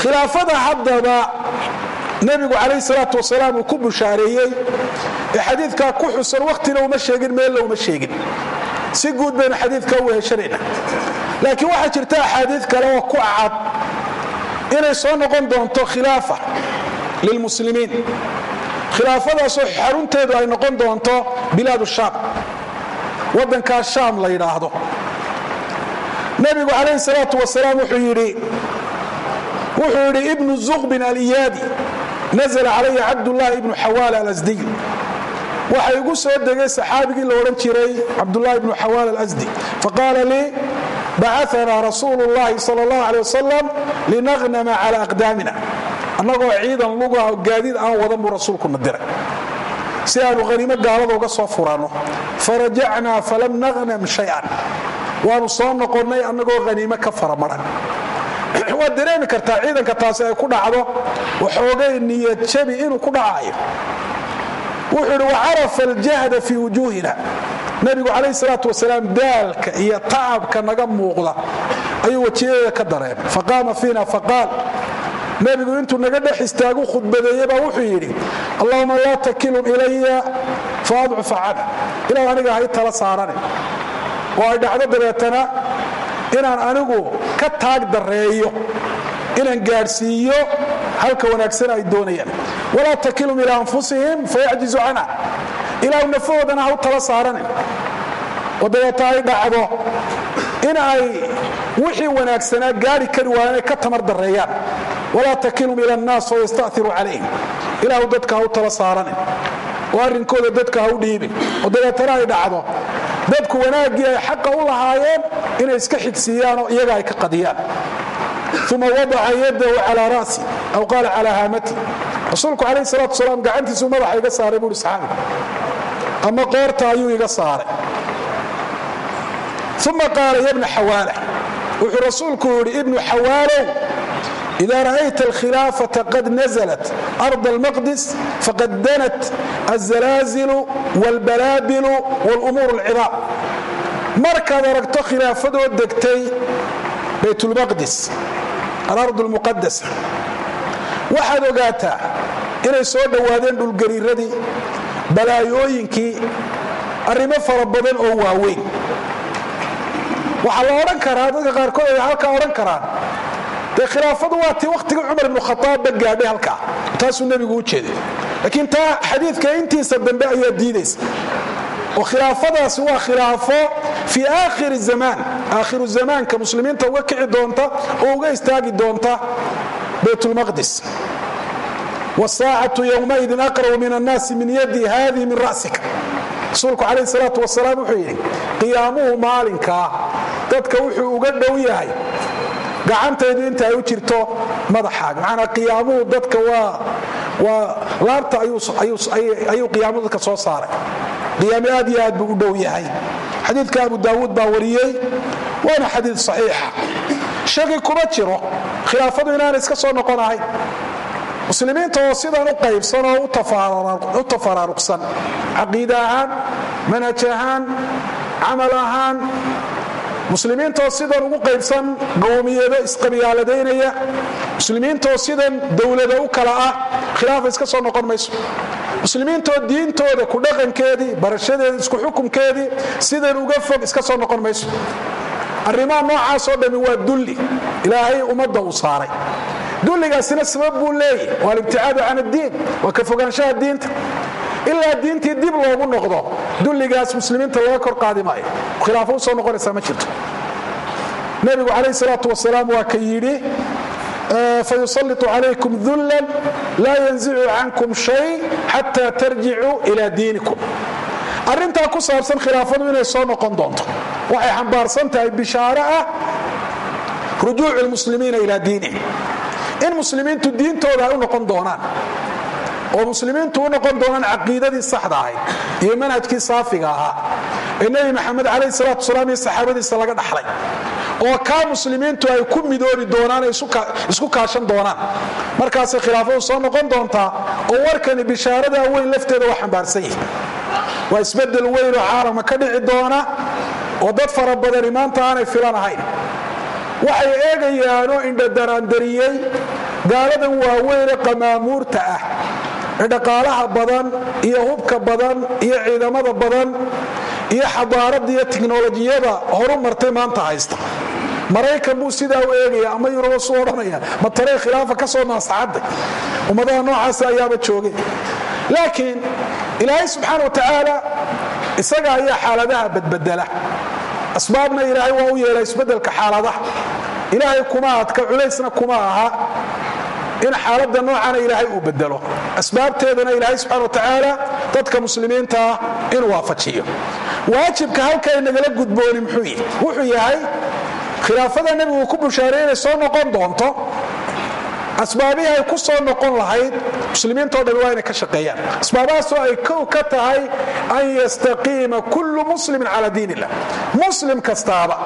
[SPEAKER 1] Khilaafada haddaba nebigu calayh salaatu wasalaam uu ku bushaareeyey ee xadiidkaa ku xusan wakhtina uma sheegin meella uma sheegin. Si guud baynu xadiidkaa u heshanayna laakiin waxaa jirta axaadiid kale oo ku cad inay soo noqon doonto khilaafa lilmuslimiin. Khilaafadaasoo xarunteedu ay noqon doonto bilaad shaam waddankaa shaam la yidhaahdo. Nebigu calayhi salaatu wasalaam wuxuu yidhi wuxuu yidhi ibnu zuqbin aliyaadi nazla calaya cabdullaahi ibnu xawaal alasdiy waxa igu soo degay saxaabigii la odhan jiray cabdulahi ibnu xawaal alasdi faqaala lii baana rasuul laahi sal lah ale wasalam linahnama cala aqdaamina. Annagoo ciidan lugaha gaadiid aan wadan buu rasuulkuna diray. Si aanu haniimo gaalada uga soo furanno farajacnaa falam nahnam shayan. Waanu soo noqonnay annagoo haniimo ka faramaran. Waad dareemi kartaa ciidanka taasi ay ku dhacdo waxoogay niyad jabi inuu ku dhacaayo. Wuxuu idhi wacarafa aljahda fii wujuuhina nebigu calayh salaatu wasalaam daalka iyo tacabka naga muuqda ayuu wajiyadeeda ka dareemay. Faqaama fiina faqaal nebigu intuu naga dhex istaagu khudbadeeye wuxuu yidhi allahuma laa takilum ilaya faadcufa can ilaw aniga hay tala saarane. Oo ay dhacdo dabeetana inaan anigu ka taag dareeyo inaan gaadhsiiyo halka wanaagsan ay doonayaan. Walaa takilum ilaa anfusihim fayacjizu canha ilaah nafahoodana ha u tala saaranin oo dabeeta ay dhacdo in ay wixii wanaagsanaa gaari kari waayaan ay ka tamar dareeyaan walaa takilum ila annaas oo yastairu calayhim ilaahu dadka ha u tala saaranin oo arrinkooda dadka ha u dhiibin oo dabeetana ay dhacdo dadku wanaaggii ay xaqa u lahaayeen inay iska xigsiiyaan oo iyaga ay ka qadiyaan. Uma wadaca yadahu calaa ra'si aw qaala calaa haamati. Rasuulku calayh salaatu wasalaam gacantiisuu madaxa iga saaray buuhi saxaabiga ama qoorta ayuu iga saaray uma qaala ya bna xawaala wuxuu rasuulku yidhi ibnu xawaalow ida ra'ayta alkhilaafata qad naزlat ard almaqdis faqad danat alzalaazilu wاlbalaabilu wاlumuur اlcidaam markaad aragto khilaafadoo degtay baytulmaqdis alard lmuqadasa waxaad ogaataa inay soo dhowaadeen dhulgariiradii balaayooyinkii arrimo fara badan oo waaweyn. Waxaa la odhan karaa dadka qaarkood ay halkaa odhan karaan. Dee khilaafadu waa tii wakhtigii cumar ibnu khaaabba gaadhay halkaa. Taasuu nebigu u jeeday. Laakiin taa xadiidka intiisa dambe ayaa diidaysa oo khilaafadaasi waa khilaafo fii aakhiri zamaan. Aakhiru zamaanka muslimiinta uga kici doonta oo uga istaagi doonta baytulmaqdis wsaacatu ywmaidin aqrabu min annaasi min yadi haadii min ra'sika. Rasuulku calayh salaatu wasalaam wuxuu yidhi qiyaamuhu dadka wuxuu uga dhow yahay. Gacantaydu inta ay u jirto madaxaaga. Macnaa qiyaamuhu dadka waa laabta ayuu qiyaamuhu dadka soo saaray. Qiyaame aad iyo aad buu u dhow yahay. Xadiidka abu daawuud baa wariyey waana xadiid saxiixa. Shaki kuma jiro khilaafadu inaana iska soo noqon ahayn muslimiinta oo sidan u qaybsan oo u tafaraaruqsan caqiida ahaan manhaj ahaan camal ahaan muslimiintaoo sidan ugu qaybsan qowmiyado isqabyaaladaynaya muslimiintaoo sidan dowladda u kala ah khilaafa iska soo noqon mayso. Muslimiintaoo diintooda ku dhaqankeedii barashadeedii isku xukunkeedii sidan uga fog iska soo noqon mayso. Arrimaha noocaasoo dhammi waa dulli. Ilaahay ummadda uu saaray dulligaasina sabab buu leeyahy. Waa alibticaadu can addiin. Waa ka fogaanshaha diinta. Ilaa diintii dib loogu noqdo dulligaas muslimiinta laga kor qaadi maayo. Khilaafo u soo noqonaysaa ma jirto. Nebigu calayh salaatu wasalaam waa ka yidhi fayusalitu calaykum dullan laa yanzicu cankum shay xata tarjicuu ila diinikum. Arrintaa ku saabsan khilaafadu inay soo noqon doonto. Waxay xambaarsan tahay bishaaro ah rujuucu lmuslimiina ilaa diinihim in muslimiintu diintooda ay u noqon doonaan. oo muslimiintu u noqon doonaan caqiidadii saxda ahayd iyo manhajkii saafiga ahaa ee nebi maxamed calayh salaatu wasalaam iyo saxaabadiisa laga dhaxlay. oo kaa muslimiintu ay ku midoobi doonaan ee isku kaashan doonaan. markaasay khilaafadu soo noqon doontaa oo warkani bishaaradaa weyn lafteeda waa xambaarsan yihi waa isbeddel weyn oo caalamka ka dhici doona oo dad fara badani maanta aanay filan ahayn waxay eegayaanoo indhadaraandariyey gaaladan waaweyn ee qamaamuurta ah. Ee dhaqaalaha badan iyo hubka badan iyo ciidamada badan iyo xadaarada iyo tiknolojiyada horu martay maanta haysta. Maraykan buu sidaa u eegaya ama yuruba suu odhanaya ma taray khilaafa ka soo naasacaday ummadaha noocaas ayaaba joogay. Laakiin ilaahay subxaana wa tacaala isaga ayaa xaaladaha badbedela asbaabna ilaahay waa u yeela isbeddelka xaaladaha. Ilaahay kuma adka culaysna kuma aha in xaalada noocana ilaahay uu bedelo asbaabteedana ilaahay subxana wa tacaala dadka muslimiintaa inuu waafajiyo. Waajibka halkay nagala gudbooni muxuu yihi wuxuu yahay khilaafada nebigu ku bushaaray inay soo noqon doonto asbaabihii ay ku soo noqon lahayd muslimiintao dhan waa inay ka shaqeeyaan. Asbaabahaasoo ay kow ka tahay an yastaqiima kullu muslimin cala diin illah muslim kastaaba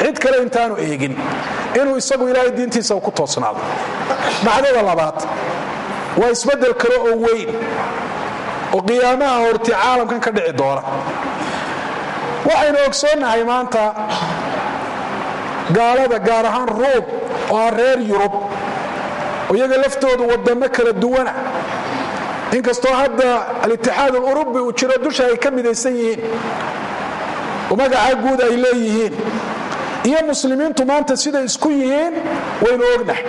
[SPEAKER 1] cid kale intaanu eegin inuu isagu ilaahay diintiisa ku toosnaado. Dhacdada labaad waa isbeddel kale oo weyn oo qiyaamaha horti caalamkan ka dhici doona. Waxaynu ogsoonnahay maanta gaalada gaar ahaan ruum oo reer yurub iyaga laftoodu wadamo kala duwana. Inkastoo hadda alitixaad alurubi uu jiro dusha ay ka midaysan yihiin magacaa guud ay leeyihiin iyo muslimiintu maanta siday isku yihiin waynu ognahay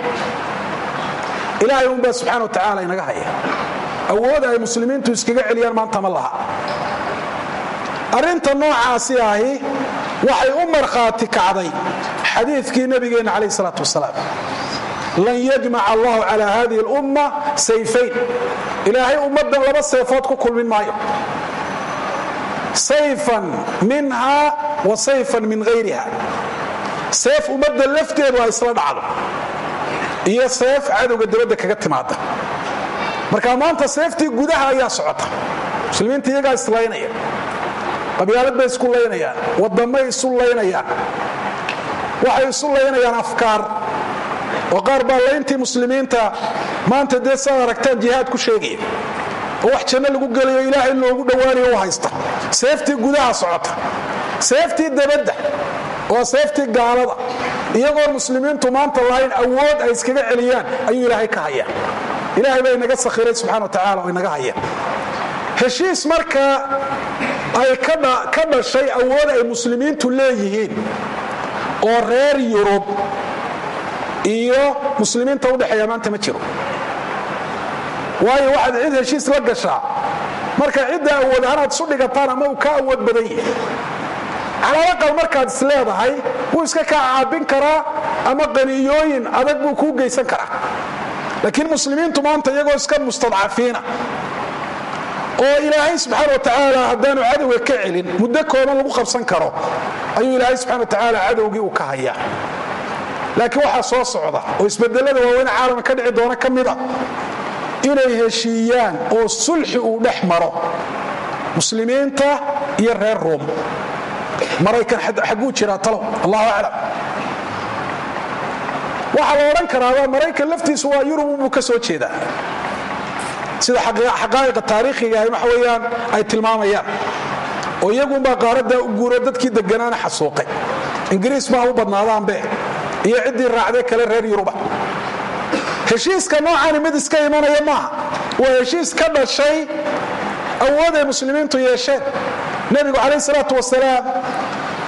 [SPEAKER 1] ilaahay unbaa subxana wa tacaala inaga haya. Awood ay muslimiintu iskaga celiyaan maanta ma laha. Arrinta noocaasi ahi waxay u markhaati kacday xadiikii nabigeenna calayh salaatu wasalaam lan yajmac allahu cala hadihi اlumma sayfayn. Ilaahay ummaddan laba seefood ku kulmin maayo. Sayfan minha wa sayfan min hayriha seef ummadda lafteedu ay isla dhacdo. Iyo seef cadowga dabadda kaga timaada marka maanta seeftii gudaha ayaa socota. Muslimiinta iyagaa islaynaya. Qabyaalad bay isku laynayaan. Wadamay isu laynayaan. Waxay isu laynayaan afkaar oo qaar baa layntii muslimiinta maanta dee saad aragtaan jihaad ku sheegaya oo wax janno lagu gelayo ilaahay loogu dhowaanayo u haysta. Seeftii gudaha socota seeftii dabadda waa seeftii gaalada. Iyagoon muslimiintu maanta lahayn awood ay iskaga celiyaan ayuu ilaahay ka hayaa. Ilaahay baa inaga sakhiray subxana wa tacala oo inaga haya heshiis markaa ay ka dhashay awood ay muslimiintu leeyihiin oo reer yurub iyo muslimiinta udhexeeya maanta ma jiro. Waayo waxaad cid heshiis la gashaa. Marka cidda awood ahaan aad isu dhigataan ama uu ka awood badan yahay. Calaalaqal markaad is leedahay wuu iska kaa caabin karaa ama qaniyooyin adag buu kuu geysan karaa. Laakiin muslimiintu maanta iyagoo iska mustadcafiina. Oo ilaahay subxaana wa tacaala haddaanu cadowga ka celin muddo kooban lagu qabsan karo ayuu ilaahay subxana wa tacaala cadowgii uu ka hayaa laakiin waxaa soo socda oo isbedelada waaweyn caalamka ka dhici doona ka mida inay heshiiyaan oo sulxi uu dhex maro muslimiinta iyo reer ruum. Maraykan xagguu jiraa talow allahu aclam. Waxaa la odhan karaaba maraykan laftiisu waa yurub buu ka soo jeedaa. Sida xaqaa'iqa taariikhiga waxa weyaan ay tilmaamayaan. Oo iyagunbaa qaaradaa u guuro dadkii deganaana xasuuqay. Ingiriis baa u badnaadaanbe iyo ciddii raacday kale reer yuruba heshiiska noocani mid iska imanaya maaha waa heshiis ka dhashay awooday muslimiintu yeesheen. Nebigu calayh salaatu wasalaam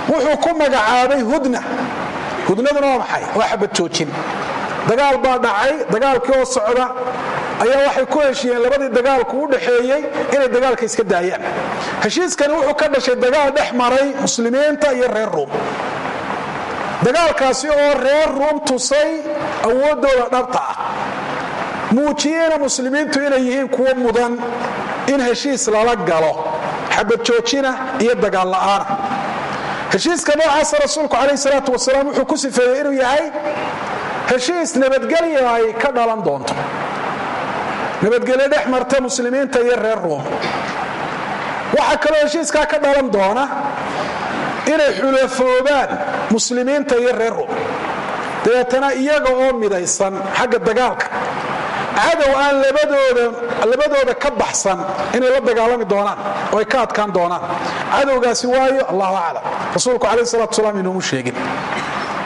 [SPEAKER 1] wuxuu ku magacaabay hudna. Hudnaduna waa maxay? Waa xabad joojin. Dagaal baa dhacay dagaalkii oo socda ayaa waxay ku heshiiyeen labadii dagaalku u dhaxeeyey inay dagaalka iska daayaan. Heshiiskani wuxuu ka dhashay dagaal dhex maray muslimiinta iyo reer ruum dagaalkaasi oo reer ruum tusay awooddooda dhabta ah. Muujiyeyna muslimiintu inay yihiin kuwo mudan in heshiis lala galo xabad joojina iyo dagaal la'aana. Heshiiska noocaasa rasuulku calayh salaatu wasalaam wuxuu ku sifeeyey inuu yahay heshiis nabadgelya ay ka dhalan doonto. Nabadgelyo dhex marta muslimiinta iyo reer ruum waxaa kaloo heshiiskaa ka dhalan doona inay xulafoobaan muslimiinta iyo reer ruum dabeetana iyaga oo midaysan xagga dagaalka. Cadow aan labadooda ka baxsan inay la dagaalami doonaan oo ay ka adkaan doonaan. Cadowgaasi waayo allahu aclam. Rasuulku calayh salatu salaam inoomu sheegin.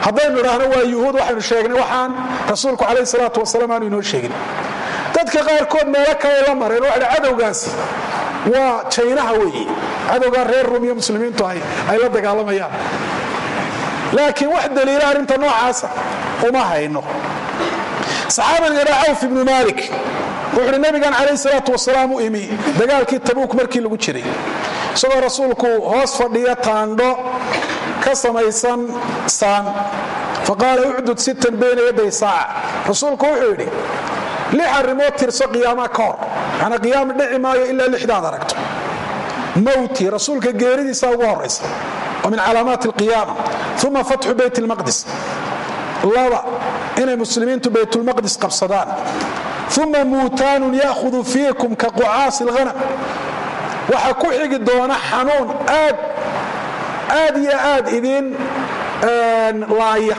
[SPEAKER 1] Haddaynu idhaahno waa yuhuud waxaynu sheegnay waxaan. Rasuulku calayh salaatu wasalaam aanu inoo sheegin. Dadka qaarkood meelo kale la mareen waxa cadowgaasi waa jaynaha weeye. Cadowgaa reer ruum iyo muslimiintu ay la dagaalamayaan laakiin wax daliila arrinta noocaasa uma hayno. Saxaabiga dha cawf ibnu maalik wuxuuhi nabigan calayh salaatu wasalaam u imi. Dagaalkii tabuuk markii lagu jiray. Isagoo rasuulku hoos fadhiya taandho ka samaysan saan. Faqaala ucdud sittan bayna yaday saaca rasuulku wuxuu yidhi lix arrimood tirso qiyaamaha ka hor. Macnaa qiyaama dhici maayo ilaa lixdaad aragto. Mawti rasuulka geeridiisa ugu horaysa oo min calaamaati alqiyaama uma fatxu bayt almaqdis laba inay muslimiintu baytulmaqdis qabsadaan. Uma muutaanun ya'hudu fiikum ka qucaasi alghanam waxaa ku xigi doona xanuun aad iyo aad idiin laaya.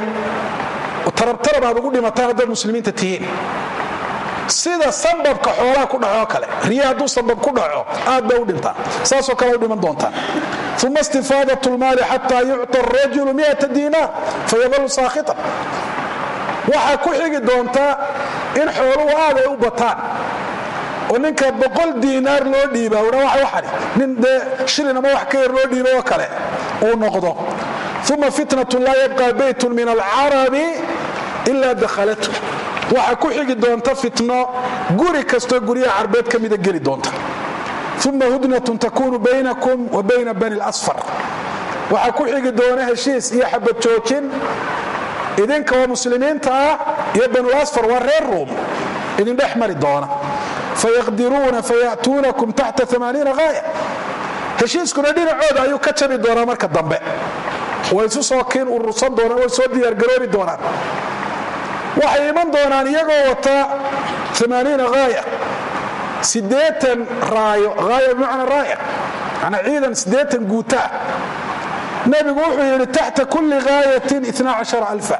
[SPEAKER 1] Tarabtarab aad ugu dhimataan haddaad muslimiinta tihiin. Sida sababka xoolaha ku dhaco kale riya hadduu sabab ku dhaco aad bay u dhintaan. Saasoo kale u dhiman doontaan uma istifaadat lmaali xataa yucطa arajulu miata diinaar fayadalu saakhitan waxaa ku xigi doontaa in xooluhu aad ay u bataan oo ninka boqol diinaar loo dhiiba dha waa waxani nin dee shilin ama wax ka yar loo dhiiba oo kale uu noqdo uma fitnatun laa yabqa baytun min alcarabi ila dakhalatu waxaa ku xigi doonta fitno guri kastoo guryaha carbeed ka mida geli doonta uma hudnatun takunu baynakum wa bayna bani lasfar waxaa ku xigi doona heshiis iyo xabad joojin idinka oo muslimiinta ah iyo banulasfar waa reer ruum idin dhex mari doona fayaqdiruuna faya'tuunakum taxta amaaniina haaya heshiiskuna dhinacooda ayuu ka jabi doonaa marka dambe way isu soo kiin urursan doonaan way soo diyaargaroobi doonaan waxay iman doonaan iyagoo wata amaaniina siddeean raayo haaya bimacnaa raaya manaa ciidan siddeean guutaa nebigu wuxuu yidhi taxta kulli haayatin alfa.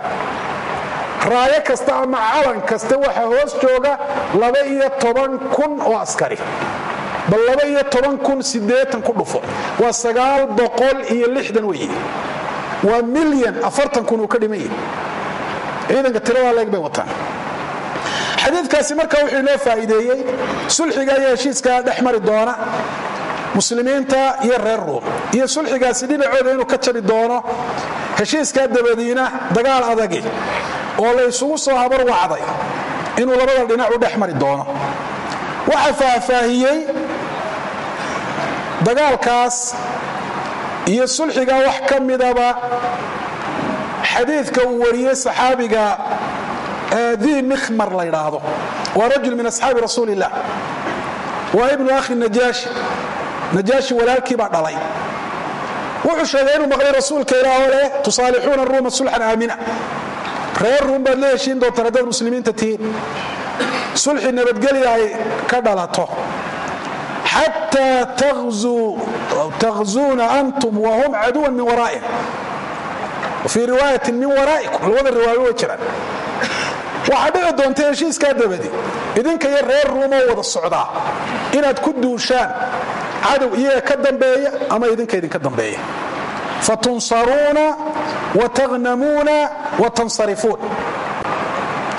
[SPEAKER 1] Raayo kasta ama calan kasta waxaa hoos jooga laba-iyo toban kun oo askari. Bal ku dhufo. Waa sagaal boqol iyo lixdan weeye waa milyan afartan kun uu ka dhiman yahi ciidanka tiradaa leeg bay wataan xadiidkaasi marka wuxuu inoo faa'iideeyey sulxiga iyo heshiiskaa dhex mari doona muslimiinta iyo reer ruum iyo sulxigaasi dhinacooda inuu ka jabi doono heshiiskaa dabadiina dagaal adagi oo la ysugu soo habar wacday inuu labada dhinac u dhex mari doono. Waxaa faahfaahiyey dagaalkaas iyo sulxigaa wax ka midaba xadiidka uu wariyey saxaabiga dii mikhmar la ydhaahdo waa rajul min asxaabi rasuuli illah waa ibnu akhi najaashi najaashi walaalkii baa dhalay wuxuu sheegay inuu maqlay rasuulka ilaahoo leh tusaalixuuna ruuma sulxan aamina reer ruum baad la doontaan haddaad muslimiinta tihiin sulxi nabadgelya ay ka dhalato xataa takhzuuna antum wahum caduwan min waraa'ihim fii riwaayatin min waraa'ikum labada riwaayo way jiraan waxaa dhici doonta heshiiskaa dabadi. Idinka iyo reer ruumoo wada socdaa. Inaad ku duushaan cadow iyaga ka dambeeya ama idinka idinka dambeeya. Fatunsaruuna wa takhnamuuna wa tansarifuun.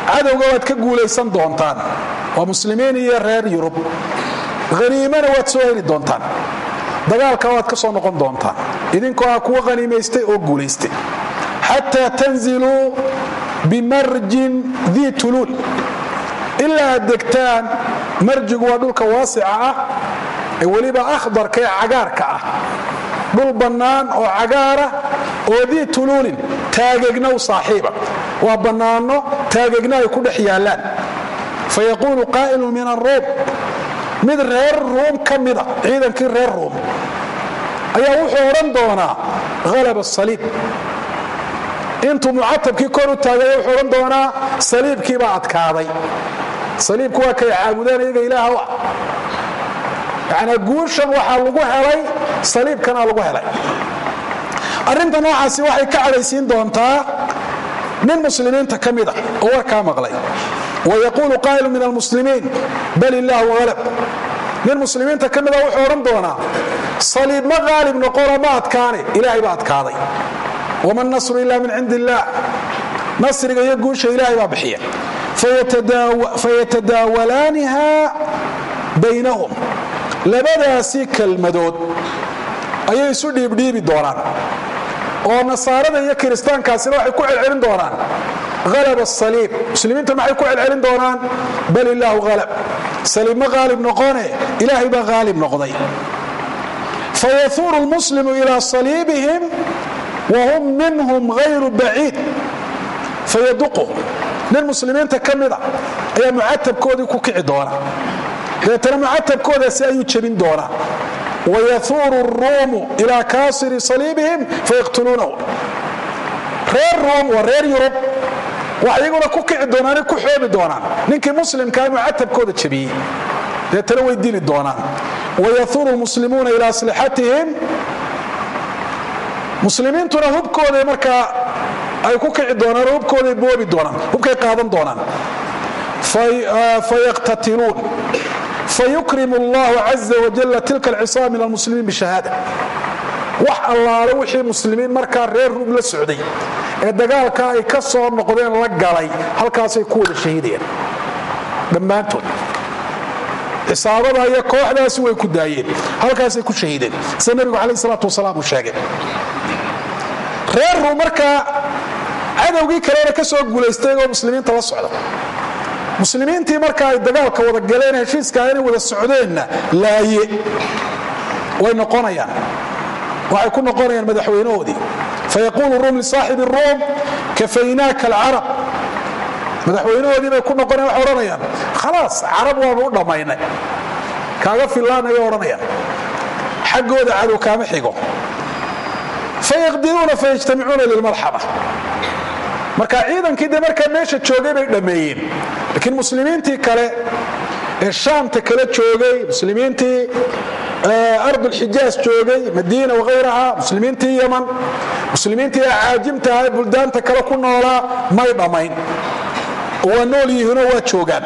[SPEAKER 1] Cadowga waad ka guulaysan doontaan. Waa muslimiin iyo reer yurub. Haniimana waad soo heli doontaan. Dagaalka waad ka soo noqon doontaan. Idinkoo ah kuwa haniimaystay oo guulaystay. Xataa tanziluu bimarjin dii tuluul ilaa aad degtaan marjigu waa dhulka waasica ah ee weliba akhdarka ee cagaarka ah. Dhul bannaan oo cagaara oo dii tuluulin taagegna u saaxiiba. Waa bannaanno taagegna ay ku dhex yaallaan. Fayaquulu qaa'ilun min aruum mid reer ruum ka mida ciidankii reer ruum. Ayaa wuxuu odhan doonaa halaba saliib intuu mucatabkii kor u taagay wuxuu odhan doonaa saliibkiibaa adkaaday. Saliibku waa kay caabudeen iyaga ilaah u ah guushan waxaa lagu helay saliibkanaa lagu helay. Arrinta noocaasi waxay ka cadhaysiin doontaa nin muslimiinta ka mida oo warkaa maqlay. Wayaquulu qaa'ilu min almuslimiin bal illaahu halab nin muslimiinta ka mida wuxuu odhan doonaa saliib ma qaalib noqono ma adkaane ilaahay baa adkaaday wama nasru ila min cindi illaah nasriga iyo guusha ilaahay baa bixiya fayatadaawalaaniha baynahum labadaasi kelmadood ayay isu dhiibdhiibi doonaan oo nasaarada iyo kiristaankaasina waxay ku celcelin doonaan halab asaliib muslimiinta maxay ku celcelin doonaan bal illaahu halab saliib ma qaalib noqone ilaahay baa qaalib noqday fayahuuru lmuslimu ilaa saliibihim wahum minhum hayru baciid fayaduquhum nin muslimiinta ka mida ayaa mucatabkoodii ku kici doona. Dabeetana mucatabkoodaasi ayuu jebin doonaa wayahuuru ruumu ilaa kaasiri saliibihim fayaqtuluunahu reer ruum waa waxay iyaguna ku kici doonaane ku xoobi doonaan. Ninkii muslimkaa mucatabkooda jebiyey. Dabeetana way dili doonaan. wayahuuru lmuslimuuna ilaa aslixatihim muslimiintuna hubkooday markaa ay ku kici doonaan oo hubkooday boobi doonaan hubkay qaadan doonaan. Fayaqtatiluun. Fayukrim allahu caza wajalla tilka alcisaab min almuslimiin bishahaada wax allaale wixii muslimiin markaa reer ruum la socday ee dagaalka ay ka soo noqdeen la galay halkaasay ku wada shahiidayeen. Dhammaantood cisaabada iyo kooxdaasi way ku daayeen. Halkaasay ku shahiideen. Sida nebigu calayh salaatu wasalaam uu sheegay. Reer ruum markaa cadowgii kalena ka soo guulaystay oo muslimiinta la socda muslimiintii marka ay dagaalka wada galeen heshiiska inay wada socdeenna laaye. Way noqonayaan. Waxay ku noqonayaan madaxweynahoodii fayaquulu ruum lisaaxibi ruum kafaynaaka alcarab. Madaxweynahoodii bay ku noqonayan waxay odhanayaan khalaas carab waanu u dhammaynay kaaga fillaanayo odhanayaan xaggooda cadow kaama xigo fayaqdiruuna fayajtamicuuna lilmalxama marka ciidankii de markaa meesha joogay bay dhammeeyeen laakiin muslimiintii kale ee shaamta kale joogay muslimiintii ardulxijaas joogay madiina wakhayraha muslimiintii yaman muslimiintii caajimta aha buldaanta kale ku noolaa may dhammayn waa nool yihiinoo waa joogaan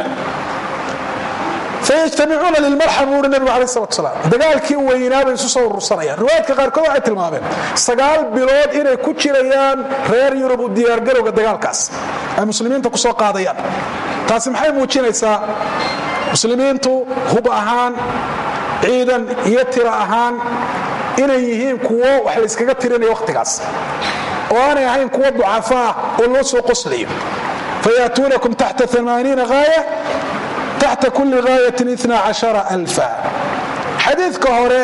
[SPEAKER 1] fayajtamicuuna lilmarxam buu uhi nabigu alai salatu salaam dagaalkii weynaa bay isu soo urursanayaan riwaayadka qaarkood waxay tilmaameen sagaal bilood inay ku jirayaan reer yurub u diyaargarowga dagaalkaas. Ay muslimiinta ku soo qaadayaan. Taasi maxay muujinaysaa? Muslimiintu hub ahaan ciidan iyo tira ahaan inay yihiin kuwo wax layskaga tirinaya wakhtigaas oo aanay ahayn kuwo ducafa ah oo loo soo qoslayo fayaatuunakum taxta haaya taxta kulli gaayatin aaaa xadiidka hore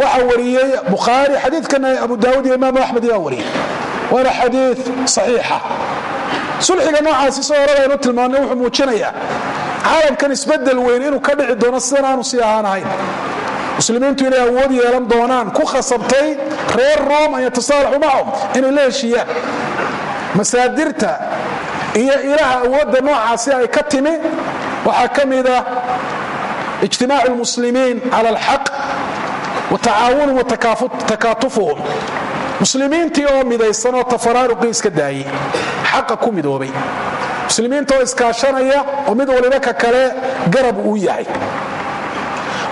[SPEAKER 1] waxa wariyey bukhaari xadiidkana abu daawud iyo imaam axmed yaa wariyey waana xadii saxiixa sulxiga noocaasi soo hore baynu tilmaannay wuxuu muujinayaa caalamkan isbeddel weyn inuu ka dhici doono sidan aanu sii ahaan muslimiintu inay awood yeelan doonaan ku khasabtay reer room an yatasaalaxu macahum inay la heshiiyaan masaadirta iyo ilaha awoodda noocaasi ay ka timi waxaa ka mida ijtimaacu lmuslimiin cala alxaq wa tacaawunum wa muslimiintii oo midaysan oo tafaraaruqii iska daayey xaqa ku midoobay. Muslimiinta oo iskaashanaya oo mid waliba ka kale garab uu yahay.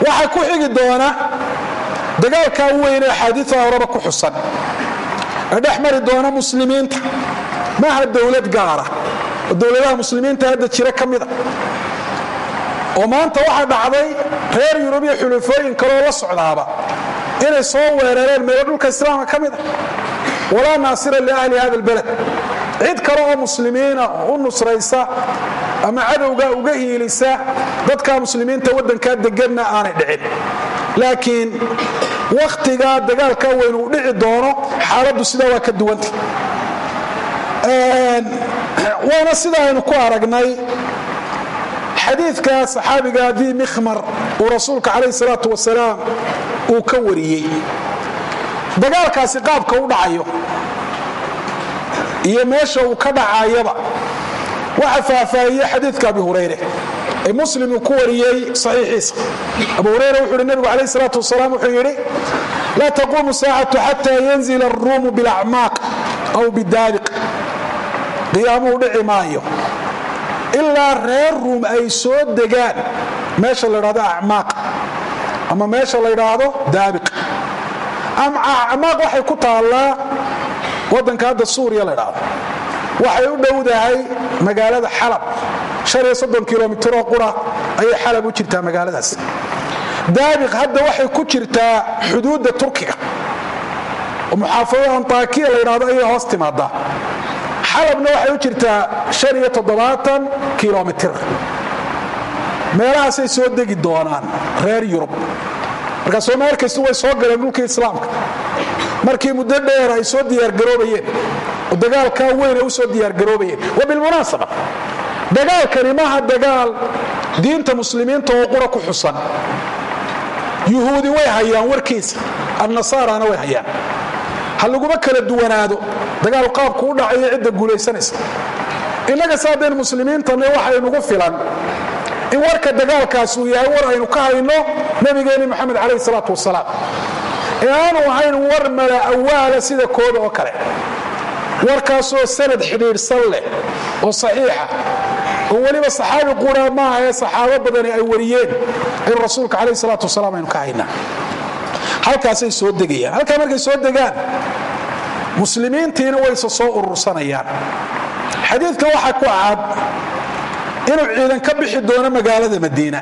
[SPEAKER 1] Waxaa ku xigi doona dagaalkaa weyne axaadiia horeba ku xusan. Ee dhex mari doona muslimiinta maaha dowlad gaara. Oo dowladaha muslimiinta hadda jira ka mida oo maanta waxaa dhacday reer yurub iyo xulufooyin kaleoo la socdaaba. Inay soo weerareen meelo dhulka islaamka ka mida walaa naasira liahli hada lbaled cid kale oo muslimiina u nusraysa ama cadowga uga hiilisa dadka muslimiinta waddankaa deganna aanay dhicin. Laakiin wakhtigaa dagaalka weyn uu dhici doono xaaladdu sidaa waa ka duwanta. Waana sida aynu ku aragnay xadiidka saxaabiga di mikhmar uu rasuulka calayh salaatu wasalaam uu ka wariyey. Dagaalkaasi qaabka u dhacayo iyo meesha uu ka dhacayaba waxa faahfaahiyey xadiidka abi hurayre ee muslim uu ku wariyey saxiixiisa. Abu hurayre wuxuu hi nebigu calayh salaatu wasalaam wuxuu yidhi laa taquumu saacatu xata yanzila aruumu bilacmaaq aw bidaabiq qiyaamuhu dhici maayo ilaa reer ruum ay soo degaan. Meesha la ydhahdo acmaaq. Ama meesha la ydhaahdo daabiq. Acmaaq waxay ku taallaa waddanka hadda suuriya la ydhaahdo waxay u dhowdahay magaalada xalab. Kilomiter oo qura ayay xalab u jirtaa magaaladaas. Daabiq hadda waxay ku jirtaa xuduudda turkiga. Oo muxaafado antakiya la ydhahdo ayay hoos timaadaa xalabna waxay u jirtaa kilomitir. Meelahaasay soo degi doonaan reer yurub. Markaa soomaali kastu way soo galeen dhulkii islaamka. Markii muddo dheer ay soo diyaargaroobayeen oo dagaalkaa weyn ay u soo diyaargaroobayeen wa bilmunaasaba dagaalkani maaha dagaal diinta muslimiinta oo qura ku xusan. Yuhuudi way hayaan warkiisa annasaarana way hayaan ha laguma kala duwanaado. Dagaal qaabku u dhacayo cidda guulaysanaysa. Innaga se haddaynu muslimiintana waxaynugu filan. In warka dagaalkaas uu yahay war aynu ka hayno nabigeenni moxamed calayh salaatu wasalaam. Ee aanu ahayn war mala awaala sida kooda oo kale. Warkaasoo sanad xidhiidhsan leh oo saxiixa. Oo weliba saxaabi qura maaha ee saxaabo badani ay wariyeen in rasuulka calayh salaatu wasalaam aynu ka haynaa halkaasay soo degayaan. Halkaa markay soo degaan muslimiintiina wayse soo urursanayaan. Xadiidka waxaa ku cad inuu ciidan ka bixi doono magaalada madiina.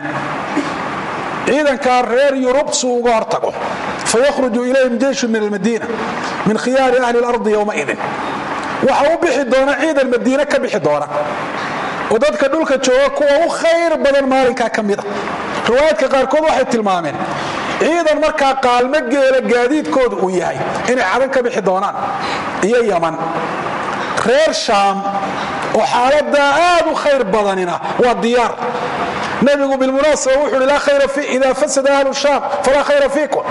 [SPEAKER 1] Ciidankaa reer yurub suu uga hortago fayakhruju ilayhim jeyshun min almadiina min khiyaari ahli اlardi yowmaidin waxa u bixi doona ciidan madiine ka bixi doona. Oo dadka dhulka jooga kuwa u khayr badan maalinkaa ka mida riwaayaadka qaarkood waxay tilmaameen ciidan markaa qaalmo geela gaadiidkooda uu yahay inay cadan ka bixi doonaan iyo yaman. Reer shaam oo xaaladaa aad u khayr badanina waa diyaar. Nebigu bilmunaasaba wuxu uhi laa khayra idaa fasada ahlu shaam falaa khayra fiikum.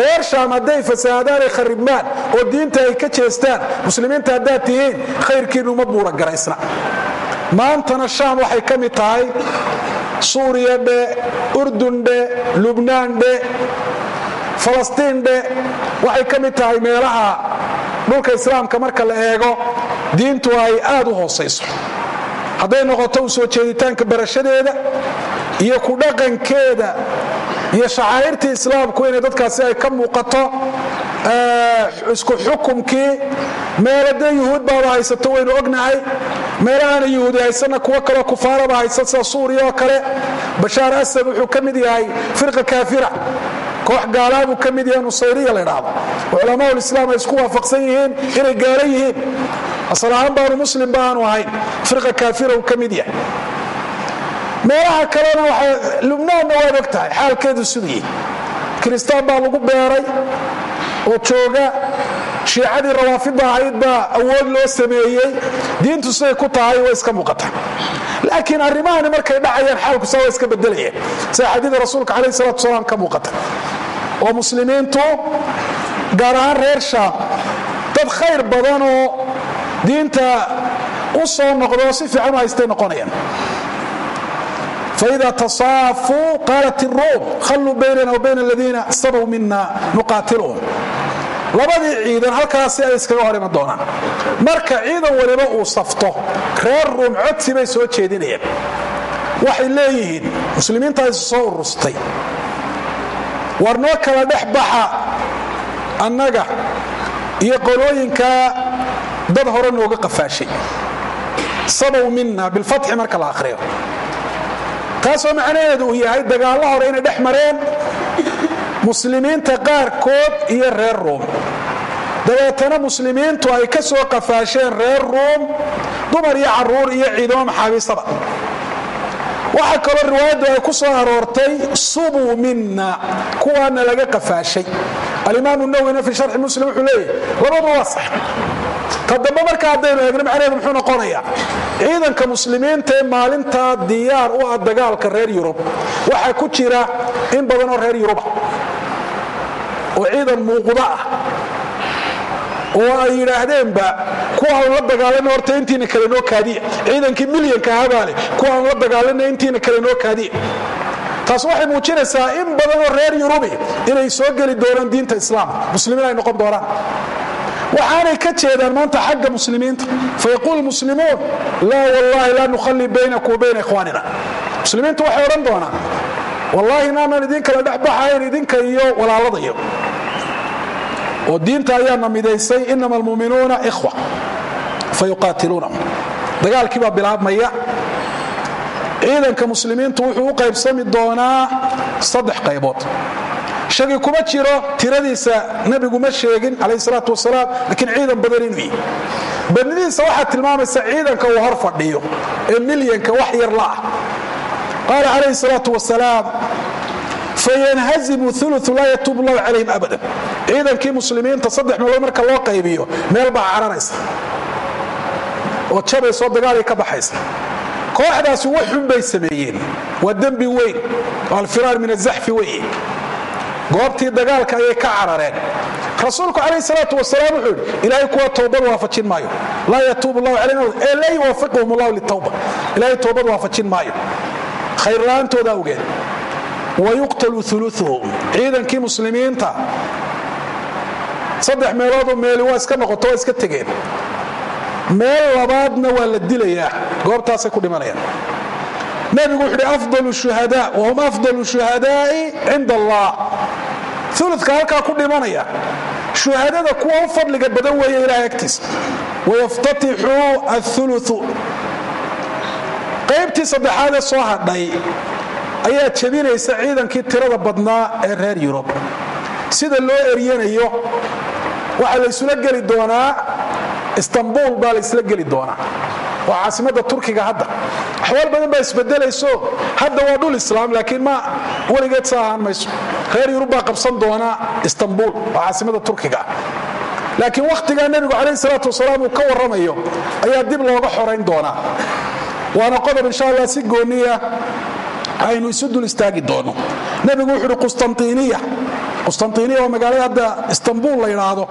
[SPEAKER 1] Reer shaam hadday fasaadaan ay kharibmaan oo diinta ay ka jeestaan muslimiinta haddaad tihiin khayrkiinnu ma buura garaysna. Maantana shaam waxay ka mid tahay suuriya dhe urdun dhe lubnaan dhe falastiin dhe waxay ka mid tahay meelaha dhulka islaamka marka la eego diintu ay aad u hoosayso hadday noqoto u soo jeeditaanka barashadeeda iyo ku dhaqankeeda iyo shacaa'irtii islaamku inay dadkaasi ay ka muuqato isku xukumkii meela dee yuhuud baaba haysato waynu ognahay. Meelahaana yuhuudi haysana kuwo kaleo kufaaraba haysa sida suuriya oo kale. Bashaar asad wuxuu ka mid yahay firqa kaafira. Koox gaalaabuu ka mid yahay nusayriya la dhaahdo culamaau lislaam ay isku waafaqsan yihiin inay gaala yihiin. Asal ahaan baanu muslim baanu ahayn firqa kaafira uu ka mid yahay. Meelaha kalena lubnaanna waad og tahay xaalkeedu sugayey kiristaan baa lagu beeray oo jooga. Shiicadii rawaafidda ahayd baa awood loo sameeyey. Diintu siday ku tahay way iska muuqata laakiin arrimahani markay dhacayaan xaalku saa waa iska bedelayeen sida xadiida rasuulka calayh salatu wasalaam ka muuqata oo muslimiintu gaar ahaan reer shaam dad khayr badan oo diinta u soo noqdo si fiican u haystay noqonayaan faida tasaafuu qaalat iruum khalluu baynana wa bayna aladiina sabow mina nuqaatiluhum labadii ciidan halkaasi ay iskaga hor iman doonaan marka ciidan waliba uu safto reer ruum codsi bay soo jeedinayaan waxay leeyihiin muslimiintaasi soo urustay war noo kala dhex baxa annaga iyo qolooyinkaa dad hore nooga qafaashay sabow mina bilfatxi marka la akhriyo taasoo macnaheedu uu yahay dagaallo hore inay dhex mareen muslimiinta qaarkood iyo reer ruum. Dabeetana muslimiintu ay ka soo qafaasheen reer ruum dumar iyo carruur iyo ciidamo maxaabiisaba waxaa kaloo riwaayaddu ay ku soo aroortay subuu mina kuwaana laga qafaashay. Alimaamu nawwina fi sharxi muslim wuxuu leeyahy labadu waa sax ta dambe marka haddaynu eegno macnaheedu muxuu noqonayaa? Ciidanka muslimiinta ee maalintaa diyaar u ah dagaalka reer yurub waxaa ku jira in badan oo reer yuruba oo ciidan muuqda ah oo ay yidhaahdeenba kuwaan la dagaalana horta intiina kale noo kaadiya ciidankii milyanka habaale kuwaan la dagaalana intiina kale noo kaadiya taas waxay muujinaysaa in badan oo reer yurubi inay soo geli doonaan diinta islaamka muslimiin ay noqon doonaan waxaanay ka jeedaan maanta xagga muslimiinta. Fayaquul muslimuun laa wallahi laa nukhallii baynakum bayna ikhwaanina. Muslimiintu waxay odhan doonaan wallaahi inaanan idin kala dhexbaxayn idinka iyo. Walaaladayo oo diinta ayaana midaysay inama almuminuuna ikhwa fayuqaatiluunahum dagaalkii baa bilaabmaya. Ciidanka muslimiintu wuxuu u qaybsami doonaa saddex qaybood shagi kuma jiro tiradiisa nebigu ma sheegin calayh salaatu wasalaam laakiin ciidan badan inuu yihi badnidiisa waxaa tilmaamaysa ciidanka uu hor fadhiyo ee milyanka wax yar la ah. Qaala calayhi salaatu wasalaam fayanhazimu ulu laa yatuub llahu calayhim abadan. Ciidankii muslimiinta saddex meelood marka loo qaybiyo meel baa cararaysa oo jabaysoo dagaalay ka baxaysa. Kooxdaasi wax xun bay sameeyeen. Waa dembi weyn. Oo alfiraar min azaxfi weye goobtii dagaalka ayay ka carareen. Rasuulku calayh salaatu wasalaam wuxuu yidhi ilaahay kuwa toobad waafajin maayo. Laa yatuubu llahu calayhim ee laa yuwaafiquhum allahu litawba. Ilaahay toobad waafajin maayo. Khayrla'aantooda awgeed wayuqtalu uluuhum ciidankii muslimiinta saddex meeloodoo meeli waa iska noqoto waa iska tegeen. Meel labaadna waa la dilayaa. Goobtaasay ku dhimanayaan nebigu wuxu uhi afdal shuhadaa wahum afdal shuhadaai cinda allah uludka halkaa ku dhimanaya shuhadada kuwa u fadliga badan weeye ilahay agtiisa wayaftatixuu auluu qaybtii saddexaadee soo hadhay ayaa jebinaysa ciidankii tirada badnaa ee reer yurub. Sida loo eryanayo waxaa laysula geli doonaa istanbul baa laysla geli doonaa waa caasimadda turkiga hadda. Axwaal badan baa isbedelayso. Hadda waa dhul islaam laakiin ma weligeed sa ahaan mayso. Reer yurub baa qabsan doona istanbul waa caasimadda turkiga. Laakiin wakhtigaa nebigu calayh salaatu wasalaam uu ka warramayo ayaa dib looga xorayn doonaa waana qodob insha allah si gooniya aynu isu dul istaagi doono. Nebigu wuxu uhi qustantiniya qustantiniya waa magaalada hadda istanbul la yidhaahdo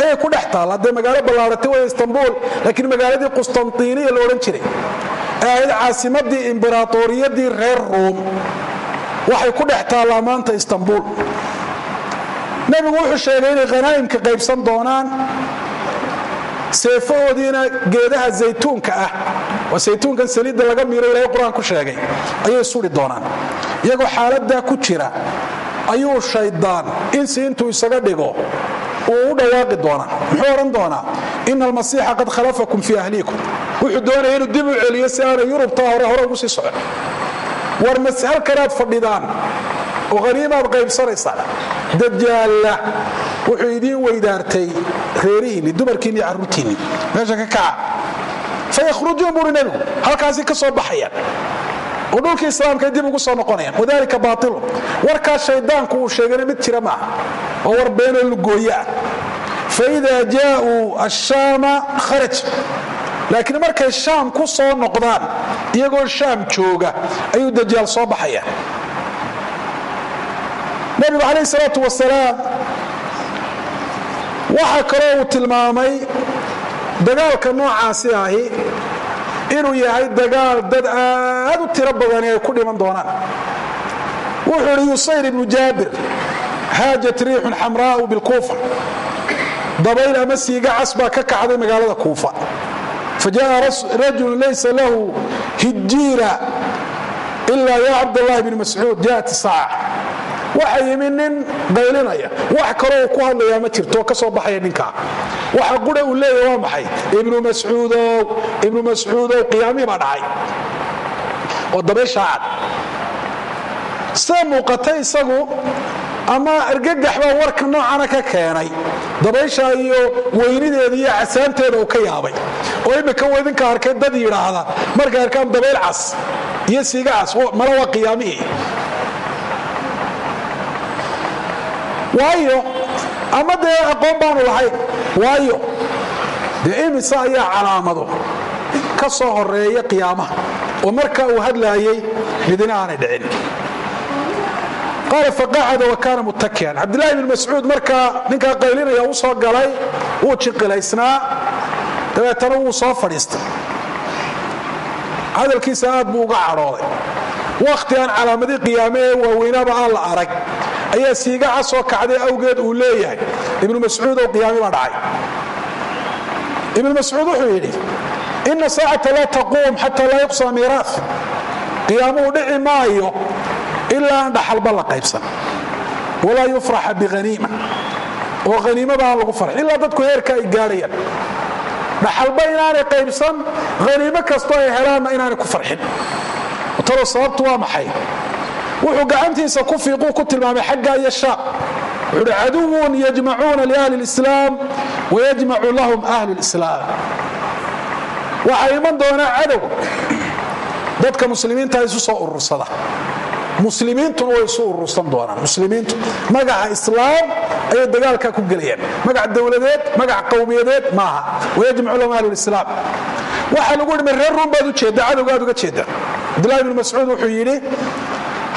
[SPEAKER 1] ayay ku dhex taalla. Haddee magaalo ballaaratay way istanbul laakiin magaaladii qustantiniya la odhan jiray. Ee ahayd caasimadii imberatoriyadii reer ruum waxay ku dhex taallaa maanta istanbul. Nebigu wuxuu sheegay inay khanaa'imka qaybsan doonaan seefahoodiina geedaha zaytuunka ah. Waa saytuunkan saliidda laga miiro ilahay qur'aan ku sheegay. Ayay suri doonaan. Iyagoo xaaladaa ku jira ayuu shaydaan insi intuu isaga dhigo uu u dhawaaqi doonaa. Muxuu odhan doonaa? Ina almasiixa qad khalafakum fii ahliikum. Wuxuu doonaya inuu dib u celiyo si aanay yurubtaa hore hore ugu sii socon. War mase halkanaad fadhidaan oo haniimaad qaybsanaysaan dajaalla wuxuu idiin weydaartay reerihiinni dumarkiinni carruurtiinni meesha ka kaca. Fayakhrujuun buuri nebigu halkaasi ka soo baxayaan oo dhulkii islaamkay dib ugu soo noqonayaan wadalika baailun warkaas shaydaanku uu sheegana mid jira maaha oo war beenoo lugooye ah faida jaauu ashaama kharaj laakiin markay shaam ku soo noqdaan iyagoo shaam jooga ayuu dajaal soo baxaya. Nebigu calayh salaatu wasalaam waxaa kaloo uu tilmaamay dagaalka noocaasi ahi inuu yahay dagaal dad aad u tiro badan ay ku dhiman doonaan. Wuxuu idhi yusayr ibnu jaabir haajat riixun xamraau bilkuufa. Dabayl ama siigacaas baa ka kacday magaalada kuufa. Fa rajul laysa lahu hijira ilaa ya cabdallaahi bn mascuud jaat saaca waxa yimi nin qaylinaya wax kaloo ku hadlayaa ma jirto ka soo baxaya ninkaa waxa qura uu leeyahy waa maxay? Ibnu mascuudow ibnu mascuudow qiyaamihii baa dhacay. Oo dabayshaa cad sida muuqata isagu ama argagax baa warka noocana ka keenay. Dabaysha iyo weynideeda iyo casaanteeda uu ka yaabay. Oo imika u idinka arkay dad yidhaahda markay arkaan dabayl cas iyo siiga cas mala waa qiyaamihii waayo ama dee aqoon baanu lahayn. Waayo dee imise ayaa calaamado? Ka soo horreeya qiyaamaha. Oo marka uu hadlaayay midina aanay dhicin. Qaala faqacada wa kaana muttakian. Cabdillahi bn mascuud markaa ninkaa qaylinaya u soo galay wuu jiqilaysnaa dabeetana wuu soo fadhiistay. Hadalkiisa aad buu uga cadhooday. Wakhti aan calaamadii qiyaame waaweynaaba aan la arag ayaa siiga casoo kacday awgeed uu leeyahay. Ibnu mascuudow qiyaami baa dhacay. Ibnu mascuud wuxuu yidhi ina saacata laa taquum xata laa yuqsa miiraa qiyaamuhu dhici maayo ilaa aan dhaxalba la qaybsan. Walaa yufraxa bianiima oo haniimaba aan lagu farxin ilaa dadku heerka ay gaadhayaan dhaxalba inaanay qaybsan haniimo kastoo ay helaanna inaanay ku farxin. Talo sababtu waa maxay wuxuu gacantiisa ku fiiquu ku tilmaamay xagga iyo shaaq wuxuu hi caduwun yajmacuuna liahli اlislaam wayajmacu lahum ahlu اlislaam waxaa iman doonaa cadow. Dadka muslimiinta isu soo urursada muslimiintuna way isu urursan doonaan. Muslimiintu magaca islaam ayay dagaalka ku gelayaan magac dowladeed magac qowmiyadeed maaha. Wayajmacu lahum ahlu lislaam waxaa lagu yidhi reer ruun baad ujeedda cadowgaad uga jeedda cabdullahi bn mascuud wuxuu yidhi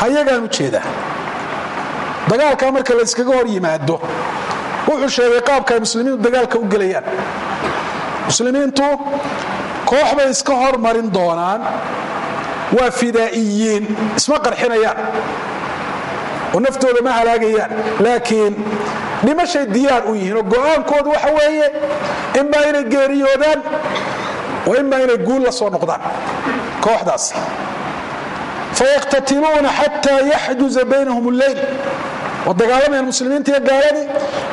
[SPEAKER 1] hayagaan u jeedaa dagaalkaa marka la yskaga hor yimaado wuxuu sheegay qaabka ay muslimiintu dagaalka u gelayaan. Muslimiintu koox bay iska hormarin doonaan waa fidaa'iyiin isma qarxinayaan oo naftooda ma halaagayaan. Laakiin dhimashay diyaar u yihiin oo go'aankoodu waxa weeye imaa inay geeriyoodaan oo imaa inay guul la soo noqdaan. Kooxdaas fayaqtatiluuna xataa yaxjuza baynahum lleyl waa dagaalamayaan muslimiinta iyo gaaladii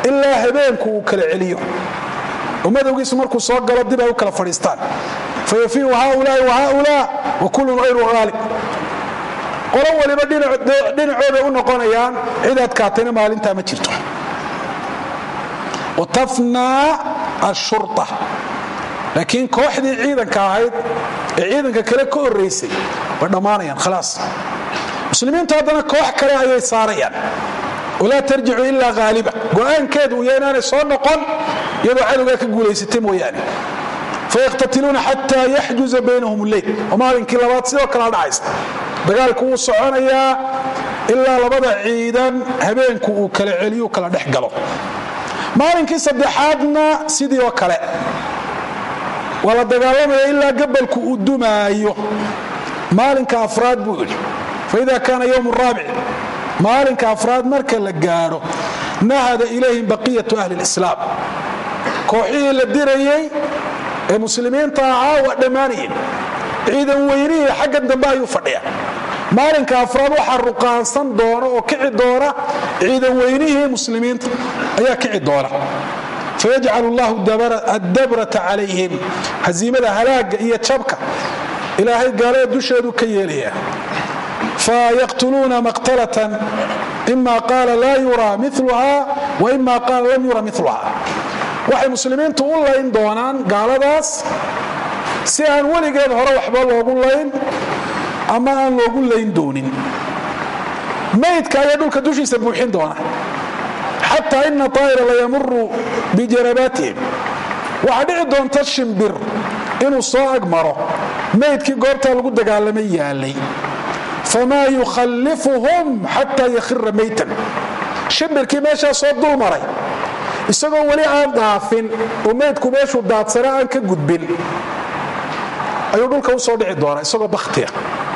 [SPEAKER 1] ilaa habeenku uu kala celiyo oo madowgiisu markuu soo galo dib ay u kala fadhiistaan fayafiiu haulaai wa haulaa wa kullun hayru haalib qolo waliba dhinacooday u noqonayaan cid adkaatayna maalintaa ma jirto watafnaa ashurta laakiin kooxdii ciidanka ahayd ee ciidanka kale way dhammaanayaan khalaas. Muslimiintu haddana koox kale ayay saarayaan. Walaa tarjicu ilaa haaliba go'aankeedu yahay inaanay soo noqon iyadoo cadowgaa ka guulaysatay mooyaane. Fayaqtatiluuna xataa yaxjuza baynahum lleyl oo maalinkii labaad sidoo kalea dhacaysa. Dagaalku wuu soconayaa ilaa labada ciidan habeenku uu kala celiyu kala dhex galo. Maalinkii saddexaadna sidii oo kale. Waa la dagaalamaya ilaa gabalku uu dumaayo maalinka afraad buu idhi faida kaana ywm raabic maalinka afraad marka la gaadho nahada ilayhim baqiyatu ahli اlislaam kooxihii la dirayey ee muslimiinta ahaa waa dhammaanayeen. Ciidan weynihii xaggan dambe ayuu fadhiya maalinka afraad waxaa ruqaansan doona oo kici doona ciidan weynihii muslimiinta ayaa kici doona. Fayajcal llahu addabrata calayhim hasiimada halaaga iyo jabka ilaahay gaalada dusheedu ka yeelaya fayaqtuluuna maqtalatan ima qaala laa yuraa miluha wa ima qaala lam yura miluha waxay muslimiintu u layn doonaan gaaladaas si aan weligeed hore waxba loogu layn ama aan loogu layn doonin. Maydka ayaa dhulka dushiisa buuxin doona. Xataa ina taa'ira layamuru bijarabaatihim waxaa dhici doonta shimbir inuu soo ag maro maydkii goobtaa lagu dagaalamay yaalay. Famaa yukhallifuhum xataa yakhira maytan. Shimbirkii meeshaa soo dul maray. Isagoo weli aan dhaafin oo maydku meeshuu daadsana aan ka gudbin. Ayuu dhulka u soo dhici doonaa isagoo bakhtiya.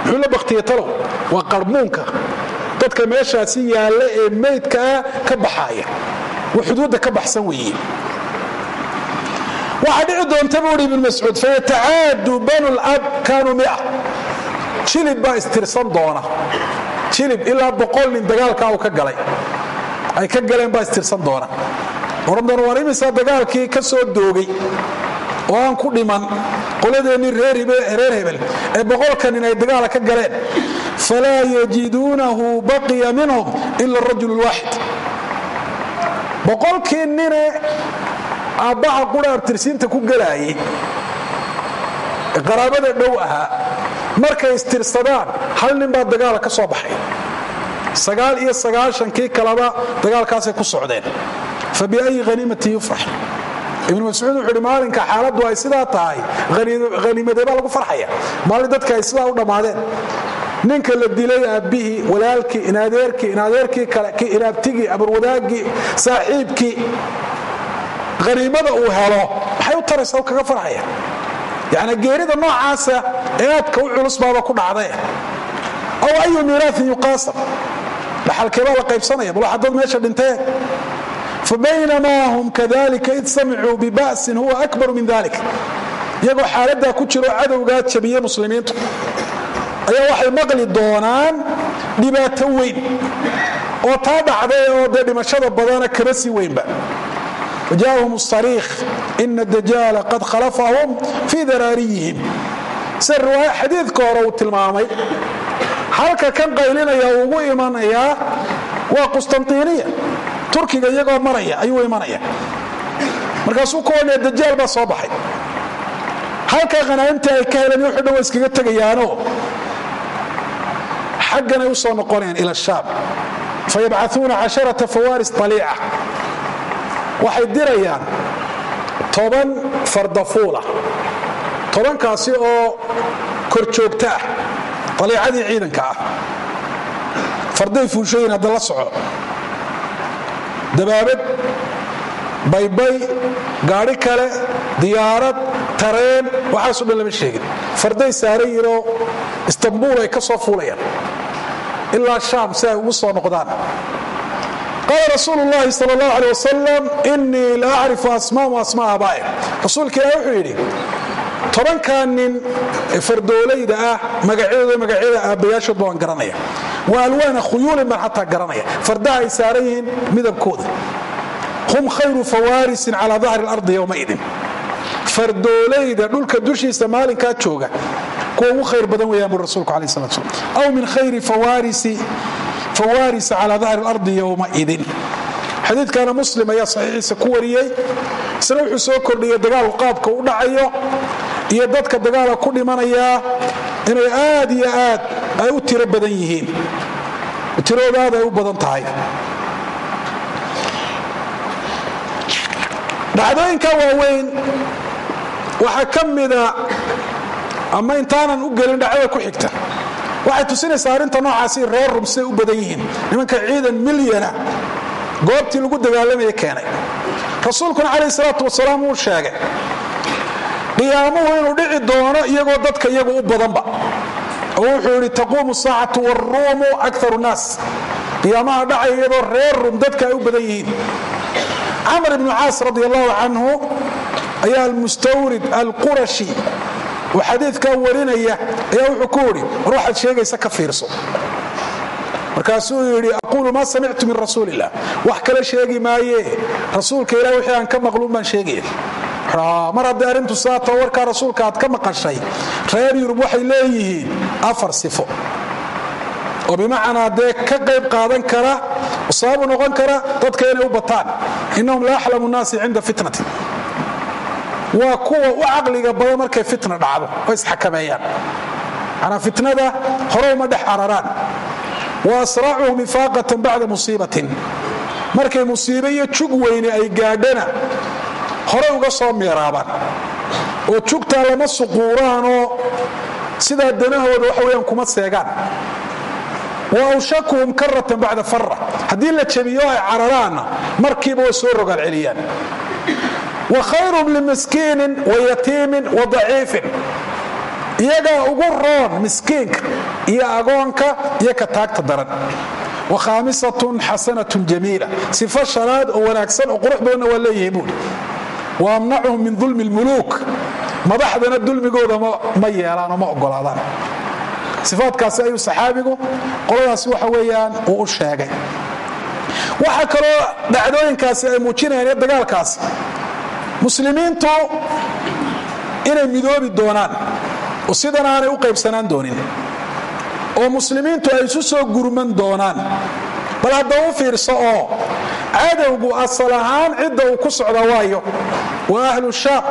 [SPEAKER 1] Muxuu la bakhtiya talow waa qarmuunka. Dadka meeshaasi yaalla ee maydkaa ka baxaaya. Wa xuduudda ka baxsan weeye waxaa dhici doonta buu hi ibn mascuud fayatacaadu banu lab kaanuu mia. Jilib baa istirsan doona. Jilib ilaa boqol nin dagaalkaa uu ka galay. Ay ka galeen baa istirsan doona. Oran doona waan imisa dagaalkii ka soo doogay. Oo aan ku dhiman. Qoladeennii reer hebel ee boqolka nin ay dagaala ka galeen. Falaa yajiduunahu baqiya minhum ila arajul lwaaxid boqolkii nine aabbaha qura abtirsiinta ku gelaayay qaraabada dhow ahaa markay istirsadaan hal nin baa dagaala ka soo baxay. Sagaal iyo sagaashankii kaleba dagaalkaasay ku socdeen. Fa biayi haniimati yufrax ibnu mascuud wuxuu hi maalinka xaaladdu ay sidaa tahay haniimadee baa lagu farxaya maalin dadka ay sidaa u dhammaadeen. Ninka la dilay aabbihii walaalkii inadeerkii inadeerkii kale inaabtigii abarwadaagii saaxiibkii haniimada uu helo maxay u taraysa kaga farxaya? Yani geerida noocaasa ee aadka u culus baaba ku dhacdae aw ayu miiraain yuqaasam dhaxalkeebaa la qaybsanaya bal waxa dad meesha dhinteen fabaynamaa hum kadalika id samicuu biba'sin huwa akbaru min dalik iyagoo xaaladaa ku jiro cadowgaa jabiye muslimiintu. Ayaa waxay maqli doonaan dhibaato weyn. Oo taa dhacday oo dee dhimashada badana kaba sii weynba wajahum sariikh ina dajaala qad khalafahum fii daraariyihim sida riwaaya xadiidka hore uu tilmaamay halka kan qaylinaya uu ugu imanayaa waa qustantiiniya turkiga iyagoo maraya ayuu imanaya markaasuu ku odhaya dajaal baa soo baxay halka qanaa'inta ay ka heleen wuxuu dhan waa iskaga tegayaanoo xagganay u soo waxay dirayaan toban fardafuula tobankaasi oo kor joogta ah aliicadii ciidanka ah. Farday fuushayin hadda la soco. Dabaabad baybay gaadhi kale diyaarad tareen waxaaso dhan lama sheegin. Farday saaran yinoo istanbuul ay ka soo fuulayaan. Ilaa shaam si ay ugu soo noqdaan qaala rasuul اllahi sal اllah alيه wasalam inii la acrifu asmaam asmaa abaa'e rasuulka ilah wuxuu yidhi tobankaa nin ee fardoolayda ah magacyadooda magacyada aabbayaashood ba waan garanaya wa alwaana khuyuulin baan xataa garanaya fardaha ay saaran yihiin midabkooda hum khayru fawaarisin calaa dahri اlardi yowmaidin fardoolayda dhulka dushiisa maalinkaa jooga kuwa ugu khayr badan weyaan bui rasulku alay slat slam aw min khayri fawaarisi calى dahri اlardi ywmaidin xadiidkana muslim ayaa saxiixiisa ku wariyey isna wuxuu soo kordhiyey dagaalku qaabka u dhacayo iyo dadka dagaala ku dhimanayaa inay aad iyo aad ay u tiro badan yihiin tirooda aad ay u badan tahay dhacdooyinka waaweyn waxaa ka mida ama intaanan u gelin dhacdada ku xigta waxay tusinaysaa arrinta noocaasi reer rum u badan yihiin. Nimanka ciidan milyana goobtii lagu dagaalamaya keenay. Rasuulkuna calayh salaatu wasalaam wuu sheegay qiyaamuhu inuu dhici doono iyagoo dadka iyagu u badanba. Oo wuxuu yidhi taquumu saacatu waruumu akaru naas. Qiyaamaha dhacaya iyadoo reer rum dadka ay u badan yihiin. Camr ibnu caas radi allahu canhu ayaa almustawrid alqurashi oo xadiidkaa warinaya ayaa wuxuu ku yidhi war waxaad sheegaysa ka fiirso. Markaasuu yidhi aquulu maa samictu min rasuuli illah wax kale sheegi maaye. Rasuulka ilah wixii aan ka maqluun baan sheegaya mar haddii arrintu saata warkaa rasuulka aad ka maqashay reer yurub waxay leeyihiin afar sifo. Oo bimacnaa dee ka qayb qaadan kara sababu noqon kara dadka inay u bataan. Innahum la axlamu nnaasi cinda fitnati waa kuwa u caqliga badan markay fitna dhacdo oo isxakameeyaan. Manaa fitnada hore uma dhex cararaan wa asracuhum ifaaqatan bacda musiibatin. Markay musiibe iyo jug weyne ay gaadhana horey uga soo meeraabaan oo jugtaa lama suquuraanoo sidaa danahooda waxa weyaan kuma seegaan. Wa awshakuhum karatan bacda fara haddii la jabiyo ay cararaanna markiiba way soo rogaal celiyaan wa khayrum limiskiinin wa yatiimin wa daciifin. Iyagaa ugu roon miskiinka iyo agoonka iyo ka taagta daran. Wa khaamisatun xasanatun jamiila. Sifo shanaad oo wanaagsan oo qurux badanna waa leeyihi buuri wa amnacuhum min dulmi اlmuluuk madaxdana dulmigooda ma yeelaanoo ma ogolaadaan sifaadkaasi ayuu saxaabigu qoladaasi waxa weeyaan uu u sheegay. Waxaa kaloo dhacdooyinkaasi ay muujinayaan dagaalkaasi muslimiintu inay midoobi doonaan oo sidan aanay u qaybsanaan doonin oo muslimiintu ay isu soo gurman doonaan. Bal hadda u fiirso oo cadowgu asal ahaan cidda uu ku socda waayo waa ahlu shaam.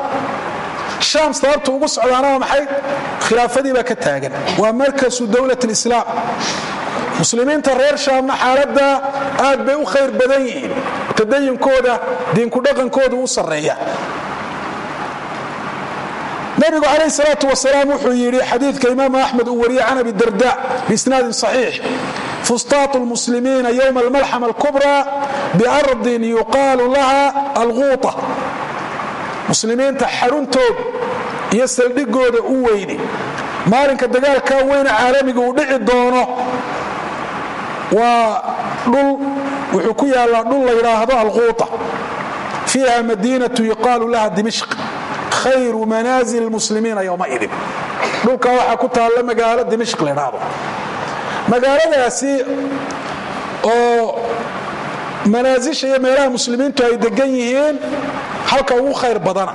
[SPEAKER 1] Shaam sababtu ugu socdaana waa maxay? Khilaafadii baa ka taagan. Waa markasu dowlat lislaam muslimiinta reer shaamna xaaladda aad bay u khayr badan yihiin. Tadayinkooda diinkudhaqankoodu u sarreeya nabigu calayh salaatu wasalaam wuxuu yidhi xadiidka imaamu axmed uu wariyey can abi darda biisnaadin saxiix. Fustaatu lmuslimiina yowma almalxama alkubra biardin yuqaalu laha alguuta muslimiinta xaruntooda iyo saldhigooda u weyni. Maalinka dagaalkaa weyne caalamiga uu dhici doono waa dhul wuxuu ku yaallaa dhul la yidhaahdo alquuta. Fiiha madiinatu yuqaalu laha dimishq khayru manaazil muslimiina yowmaidin dhulkaa waxaa ku taalla magaalo dimishq la ydhaahdo magaaladaasi oo manaasisha iyo meelaha muslimiintu ay degan yihiin halka ugu khayr badana.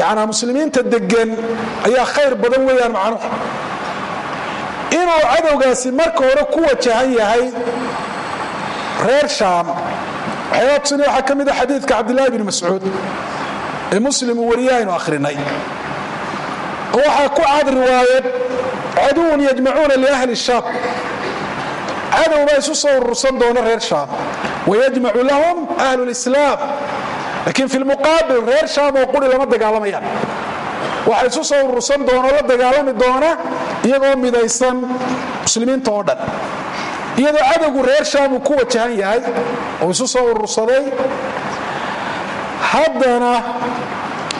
[SPEAKER 1] Yacnaa muslimiinta degan ayaa khayr badan weeyaan macnuhu inuu cadowgaasi marka hore ku wajahan yahay reer shaam. Waxyaaba tusina waxaa ka mid a xadiidka cabdillahi bni mascuud ee muslim uu akhrinay. Waxaa ku cad riwaayad caduwun yajmacuuna liahli shaam. Cadow baa isu soo urursan doona reer shaam. Wayajmacu lahum ahlu lislaam laakiin fi lmuqaabil reer shaam oo quri lama dagaalamayaan waxaa isu soo urursan doona oo la dagaalami doona iyagoo midaysan muslimiinta oo dhan iyadoo cadowgu reer shaam ku wajahan yahay oo isu soo urursaday haddana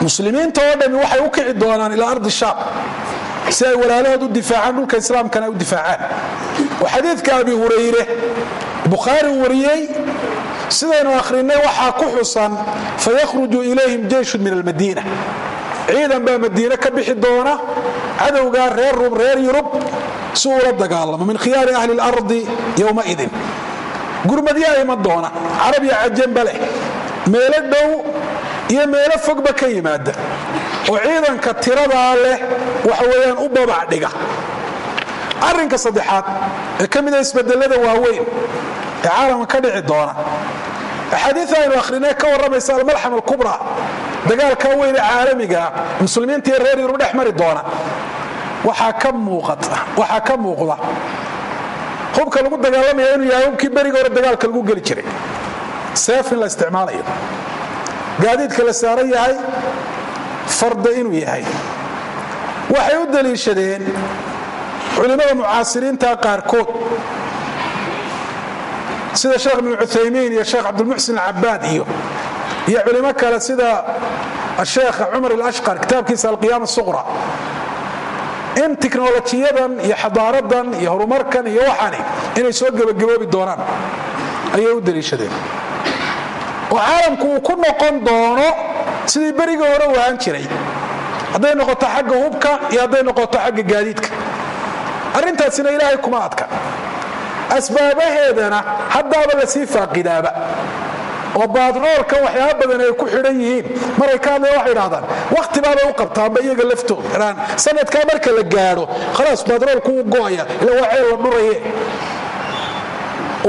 [SPEAKER 1] muslimiinta oo dhami waxay u kici doonaan ilaa ardi shaam si ay walaalahood u difaacaan dhulka islaamkana u difaacaan. Oo xadiidka abi hurayre bukhaari wariyey sidaynu akhrinay waxaa ku xusan fayakhruju ilayhim jeyshun min almadiina. Ciidan baa madiine ka bixi doona cadowgaa reer yurub si uula dagaalamo min khiyaari ahli اlardi yowmaidin gurmadyaa iman doona carab iyo cajanba leh. Meelo dhow iyo meelo fogba ka yimaada. Oo ciidanka tiradaa leh waxa weeyaan u babac dhiga. Arrinka saddexaad ee ka mida isbedelada waaweyn ee caalamka ka dhici doona axaadiia aynu akhrinay ka warramaysa almalxam alkubra dagaalka weyne caalamigaa muslimiinta iyo reer yurub dhex mari doona. Waxaa ka muuqda. Hubka lagu dagaalamaya inuu yahay hubkii beriga hore dagaalka lagu geli jiray. Seef in la isticmaalayo. Gaadiidka la saaran yahay farda inuu yahay. Waxay u daliishadeen culimmada mucaasiriinta qaarkood. Sida sheekh ibnu cuthaymiin iyo sheekh cabdilmuxsin alcabaad iyo iyo culimo kale sida asheekh cumar alashqar kitaabkiisa alqiyaama suqra in tiknolojiyadan iyo xadaaradan iyo horumarkan iyo waxani inay soo gebagaboobi doonaan ayay u daliishadeen. Oo caalamku uu ku noqon doono sidii berigii hore u ahaan jiray. Hadday noqoto xagga hubka iyo hadday noqoto xagga gaadiidka. Arrintaasina ilaahay kuma adka. Asbaabaheedana haddaaba la sii faaqidaaba oo baadroolka waxyaaba badan ay ku xidhan yihiin. Maray ka hadlaya waxay idhahdaan wakhti baabay u qabtaanba iyaga laftooda sanadkaa marka la gaadho khalaas baadroolku wuu go'aya ila waa ceel la dhuraye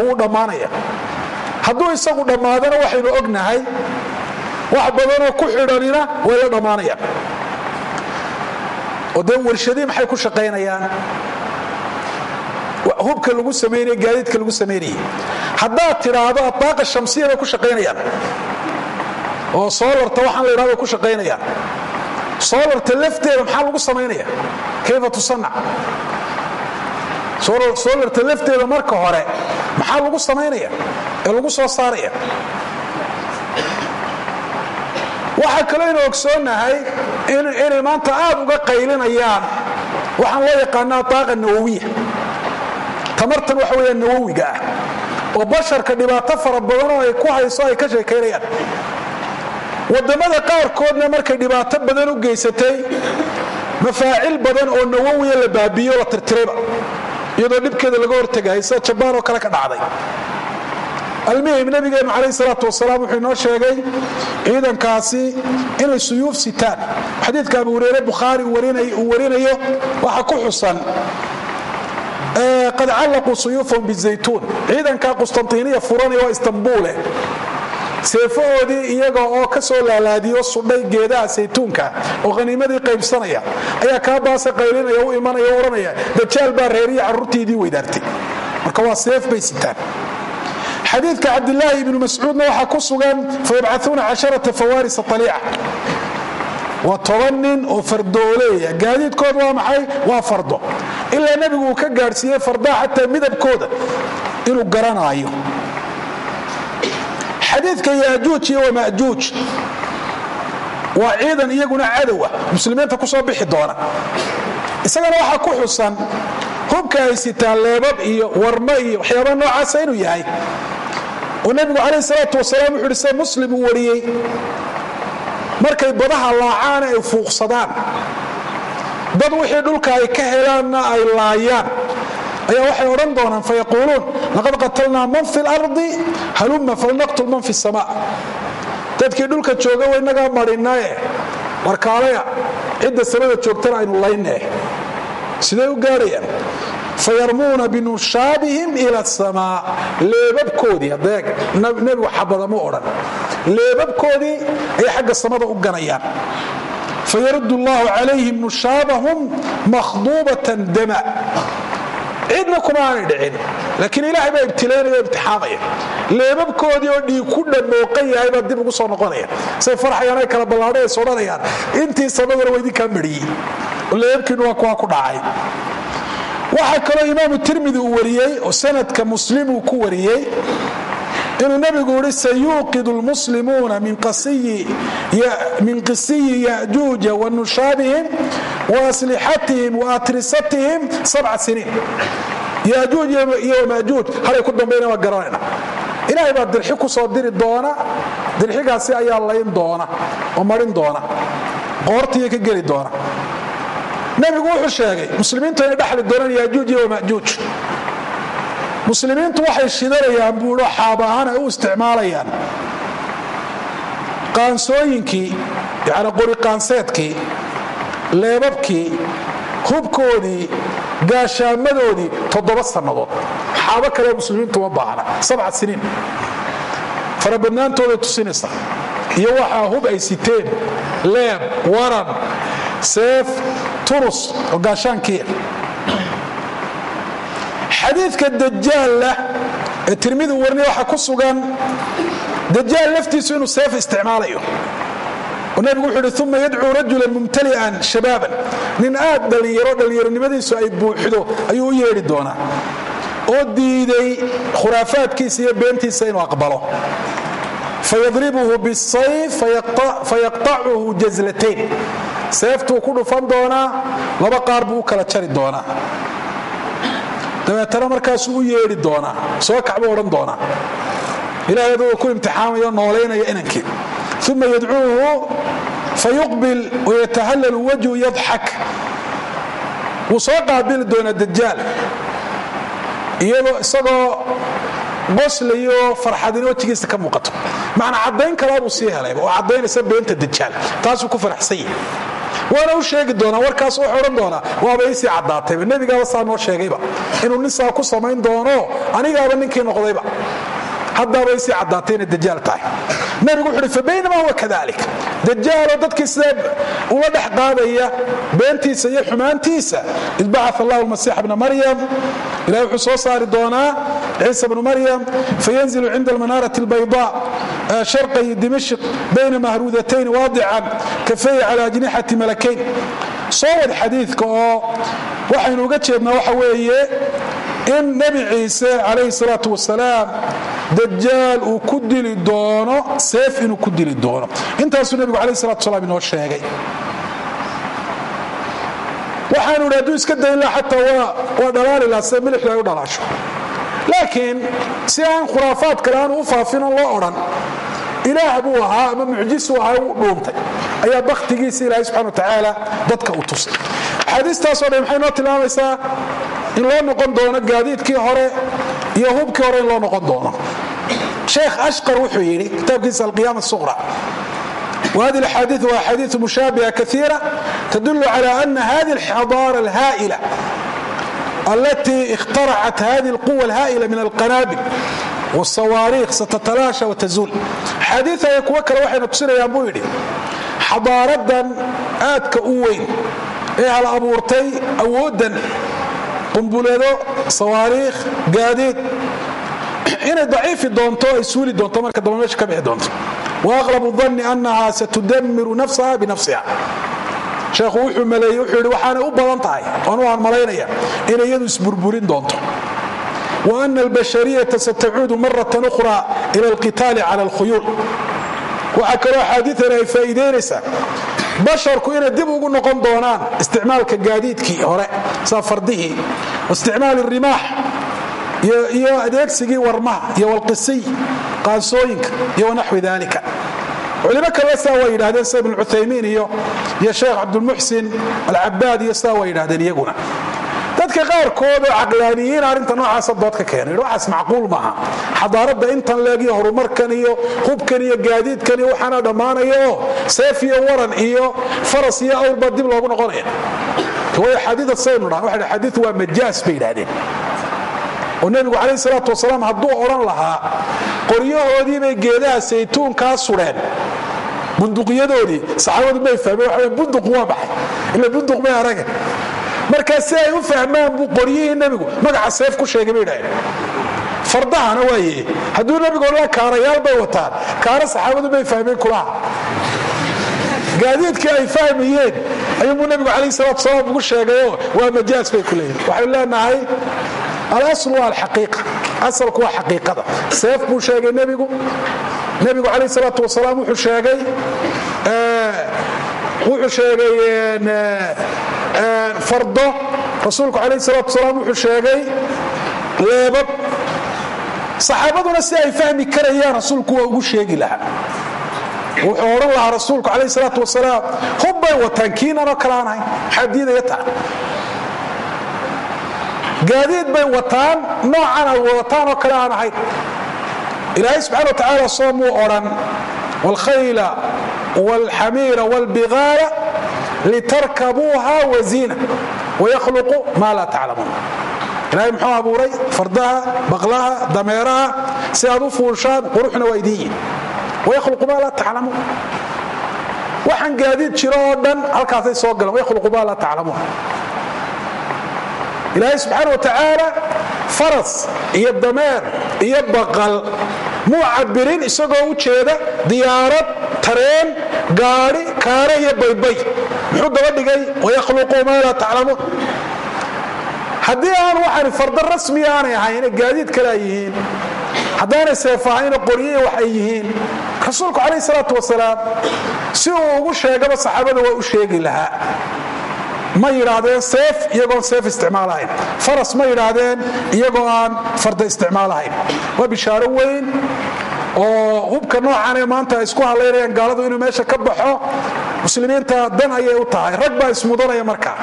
[SPEAKER 1] uu dhammaanaya. Hadduu isagu dhammaadana waxaynu ognahay wax badanoo ku xidhanina way la dhammaanayaan. Oo dee warshadii maxay ku shaqaynayaan hubka lagu samaynay gaadiidka lagu samaynayay haddaad tidhaahdo adaaqa shamsiya bay ku shaqaynayaan. Oo soolarta waxaan la yidhahdo ku shaqaynayaan. Soolarta lafteeda maxaa lagu samaynaya kayfa tusanac soolarta lafteeda marka hore maxaa lagu samaynaya ee lagu soo saaraya waxaa kaloo ogsoonnahay inay maanta aad uga qaylinayaan waxaan loo yaqaana adaaqa nawowiya tamartan waxa weya nawowiga ah oo basharka dhibaato fara badan oo ay ku hayso ay ka sheekaynayaan waddamada qaarkoodna markay dhibaato badan u geysatay mafaacil badan oo nawowiya la baabiiyo la tirtirayba iyadoo dhibkeeda laga hortegayay sida jabaan oo kale ka dhacday. Almuhim nabigeenu calayh salaatu wasalaam wuxuu inoo sheegay ciidankaasi inay suyuuf sitaan. Xadiidka abu hureyre bukhaari uu warinayo waxa ku xusan qad callaquu suyuufahum bizaytuun ciidanka qustantiniya furanaya waa istanbuule seefahoodii iyaga oo ka soo laalaadiyo sudhay geedaha saytuunka oo haniimadii qaybsanaya ayaa kaa baasa qaylinaya u imanaya o odhanaya dajaal baa reeriya carruurtiidii weydaartay marka waa seef bay sitaan xadiidka cabdilaahi ibnu mascuudna waxaa ku sugan fayabcauuna casharata fawaarisa waa toban nin oo fardooleeya gaadiidkooda waa maxay? Waa fardo. Ilaa nebigu uu ka gaadhsiiyey fardaha xataa midabkooda inuu garanaayo. Xadiidka yaajuuj iyo wamaajuuj waa ciidan iyaguna cadowa. Muslimiinta ku bixi doona. Isagana waxaa ku xusan hubka ay sitaan leebab iyo warmo iyo waxyaaba noocaasa inuu yahay. Oo nebigu calayh salaatu wasalaam wuxu uhi sida muslim uu wariyey markay badaha laacaana ay fuuqsadaan. Dad wixii dhulka ay ka helaanna ay laayaan. Ayaa waxay odhan doonaan fayaquuluun laqad qatalnaa man fi lardi halumma falnaqtul man fi sama dadkii dhulka jooga waynagaa marinae warkaalaya cidda samada joogtana aynu layne siday u gaarayaan fayarmuuna binushaabihim ila asamaa leebabkoodii nebigu xabadamu odhan leebabkoodii ayay xagga samada u ganayaan fayarud allahu calayhim nushaabahum makhduubatan dama cidna kuma dhicin laakiin ilaahay baa ibtilaynaya imtixaamaya leebabkoodii oo dhiig ku dhamooqan yahay baa dib ugu soo noqonaya say farxayaan ay kala ballaadhay is odhanayaan intii samadana waa idinkaa mariyey leebabkiinu waa kuwaa ku dhacay waxaa kaloo imaamu tirmidi uu wariyey oo sanadka muslim uu ku wariyey inuu nebigu yihi sayuuqidu lmuslimuuna min qisiyi yajuuja wa nushaabihim wa aslixatihim sabca siniin. Yajuuj iyo wamaajuuj halay ku dambayna waa garanayna ilaahay baa dirxi ku soo diri doona dirxigaasi ayaa layn doona oo marin doona qoortiiya ka geli doona nebigu wuxuu sheegay muslimiintu inay dhexli doonaan yajuuj iyo wamaajuuj muslimiintu waxay shidanayaan buuo xaab ahaan ay u isticmaalayaan. Qaansooyinkii yani qoriqaanseedkii leebabkii hubkoodii gaashaamadoodii toddoba sannadood. Xaabo kale muslimiintu ma baahna sabca siniin. Farabadnaantooday tusinaysa iyo waxaa hub ay siteen leeb waran seef turus oo gaashaankiia xadiidka dajaalla ee tirmidi warniya waxaa ku sugan dajaal laftiisu inuu seef isticmaalayo. Oo nebigu wuxuu uhi uma yadcuu rajulan mumtali'an shabaaban. Nin aad dhallinyaro dhallinyaronimadiisu ay buuxdo ayuu u yeedhi doonaa oo diiday khuraafaadkiisa iyo beentiisa inuu aqbalo. Fayadribuhu bisayf fayaqtacuhu jazlatayn seeftuu ku dhufan doonaa laba qaar buu u kala jari doonaa dabeetana markaasuu u yeedhi doonaa soo kacbuu odhan doonaa ilahay adugoo ku imtixaamayo noolaynaya inankii uma yadcuuhu fayuqbil wayatahallalu wajhu yadxak. Wuu soo qaabili doonaa dajaal iyadoo isagoo qoslayo farxadin wejigiisa ka muuqato. Macnaa caddayn kalaa buu sii helayba oo caddaynaysa beenta dajaal taasuu ku faraxsan yahi waana u sheegi doonaa warkaas wuxuu odhan doonaa waaba iisii caddaatayba nebigaaba saa noo sheegayba. Inuu nin saa ku samayn doono anigaaba ninkii noqdayba. Haddaaba isii caddaatay inay dajaal tahay. Nebigu wuxu uhi fabaynama huwa kadalik dajaaloo dadkii sidaa ula dhex qaadaya beentiisa iyo xumaantiisa id bacaa allahu almasiixa bna maryam. Ilahay wuxuu soo saari doonaa ciisa bnu maryam fayanzilu cinda almanaarati albayda sharqayi dimashq bayna mahruudatayn waadican kafeyi cala ajnixati malakayn. Soo wad xadiidka oo waxaynu uga jeednaa waxa weeye in nebi ciise calayhi salaatu wasalaam dajaal uu ku dili doono seef inuu ku dili doono. Intaasuu nebigu calayhi salatu wasalaam inoo sheegay. Waxaanu idhi hadduu iska dayn xataa waa dhalaali laha sida milixdu u dhalaasho. Laakiin si aan khuraafaad kale aanu u faafinon loo odhan ilaah buu ahaa ama mucjisuu ahaa u dhuuntay ayaa bakhtigiisa ilaahay subxana watacaala dadka u tusay. Axaadiistaasoo dhan maxay noo tilmaamaysaa? In loo noqon doono gaadiidkii hore iyo hubkii hore in loo noqon doono sheekh ashqar wuxuu yidhi kitaabkiisa alqiyaama suqra وهذه الأحاديث وأحاديث مشابهة كثيرة تدل على أن هذه الحضارة الهائلة التي اخترعت هذه القوة الهائلة من القنابل والصواريخ ستتلاشى وتزول حديثها يكوى كلا waxayna tusinayaan buu yidhi xadaaradan aadka u weyn ee hal abuurtay awoodan qumbuleedo sawaariikh gaadiid. Inay daciifi doonto ay suuli doonto marka damba meesha ka bixi doonto. Waaqlabu danni annaha satudammiru nafsaha binafsiha sheekhu wuxuu maleeyey wuxuu yidhi waxaanay u badan tahay. Anu aan malaynaya inay iyadu isburburin doonto. Wa ana albashariyata satacuudu maratan ukhra ila alqitaali cala alkhuyuul waxaa kaloo axaadiitan ay faa'iidaynaysaa basharku inay dib ugu noqon doonaan isticmaalka gaadiidkii hore sida fardihii waisticmaali rimaax iyo adeegsigii warmaha iyo walqisiy qaansooyinka iyo wanaxwi dalika culimo kale sidaa way yidhahdeen sida ibn cuthaymiin iyo sheekh cabdulmuxsin alcabaad iyo sidaa way yidhahdeen iyaguna dadka qaarkood oo caqlaaniyiin arrinta noocaasa dood ka keenay. Waxaas macquul maaha xadaaradda intan leeg iyo horumarkan iyo hubkan iyo gaadiidkan iyo waxaana dhammaanaya oo seef iyo waran iyo faras iyo awlba dib loogu noqonaya. Way xadiida saynu dhaha xadiidu waa majaas bay yidhahdeen oo nebigu calayh salaatu wasalaam hadduu odhan lahaa qoryahoodii bay geedaha saytuunkaa sudheen bunduqyadoodii saxaabadu may fahmeen waxa bunduq waa baxay. Ila bunduq may arage markaa si ay u fahmaan buu qoryihii nebigu. Magaca seef ku sheegay bay idhaaheen. Fardahana waaye hadduu nebigu odhan kaarayaal bay wataan. Kaara saxaabadu may fahmeen kulaha gaadiidkii ay fahmayeen ayuubuu nebigu calayh salaatu wasalaam ugu sheegayoo waa majaas bay ku leeyihiin waxaynu leenahay alasl waa alxaqiiqa. Asalku waa xaqiiqada. Seef buu sheegay nebigu. Nebigu calayh salaatu wasalaam wuxuu sheegay wuxuu sheegay fardo rasuulku calayh salaatu wasalaam wuxuu sheegay leebab saxaabaduna si ay fahmi karayaan rasuulku waa ugu sheegi lahaa wuxuu odhan lahaa rasuulku calayh salaatu wasalaam hub bay wataan kiinanoo kale aan ahayn maxaa diidaya taa gaadiid bay wataan noocan ay wataan oo kale aan ahayn ilaahay subxana wa tacaala soomuu odhan wاlkhayla wاlxamiira wاlbigaala litarkabuuha waziina wayakhluqu maa laa taclamuun ilahay muxuu abuuray fardaha baqlaha dameeraha si aad u fuushaan quruxna waa idiin yihiin wayakhluqu maa laa taclamuun waxaan gaadiid jiro oo dhan halkaasay soo galeen wayakhluqu maa laa taclamuun ilaahay subxaana wa tacaala faras iyo dameer iyo baqal muu cabirin isagoo u jeeda diyaarad tareen gaadhi kaare iyo baybay. Muxuu daba dhigay wayakhluqu maa laa taclamuun haddii aan waxaan fardo rasmiya aanay ahayne gaadiid kale ay yihiin. Haddaanay seef ahayno qoryihi wax ay yihiin. Rasuulku calayh salaatu wasalaam si uu ugu sheegaba saxaabada waa u sheegi lahaa ma yidhaahdeen seef iyagoon seef isticmaalahayn. Faras ma yidhaahdeen iyagoo aan farda isticmaalahayn. Waa bishaaro weyn oo hubka noocan ee maanta isku halaynayaan gaaladu inuu meesha ka baxo muslimiinta dan ayay u tahay. Rag baa ismudanaya markaa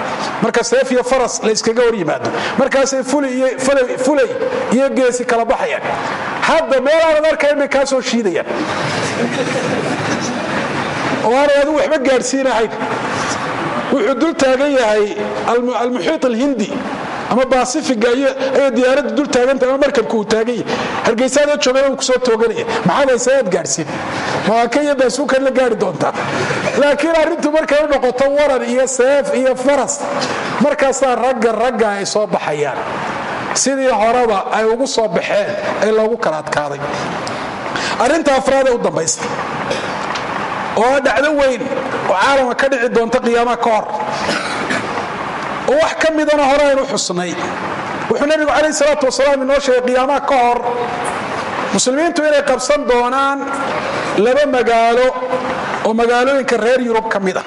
[SPEAKER 1] marka seef iyo faras la hor yimaado. Markaasay fulay iyo geesi kala baxayaan. Hadda meel aanad arkayn bay kaa shiidayaan. Oo aanay adigu waxba gaadhsiinahayn wuxuu dul taagan yahay almuxiit alhindi. Ama basifiga ayay diyaaradda dul taaganta ama markabka uu taagan yahay. Hargeysaadoo joogana uu ku soo tooganaya maxaad haysayaad gaadhsiin mawaaka iyo baasuukan la gaari doontaa laakiin arrintu markay u noqoto waran iyo seef iyo faras markaasaa ragga ragga ay soo baxayaan. Sidii horeba ay ugu soo baxeen ee loogu kala adkaaday. Arrinta afraadee u dambaysa oo dhacdo weyn oo caalamka ka dhici doonta qiyaamaha ka hor. Oo wax ka midana hore aynu xusnay. Wuxuu nebigu calayh salaatu wasalaam inoo sheegay qiyaamaha ka hor. Muslimiintu inay qabsan doonaan laba magaalo oo magaalooyinka reer yurub ka mid ah.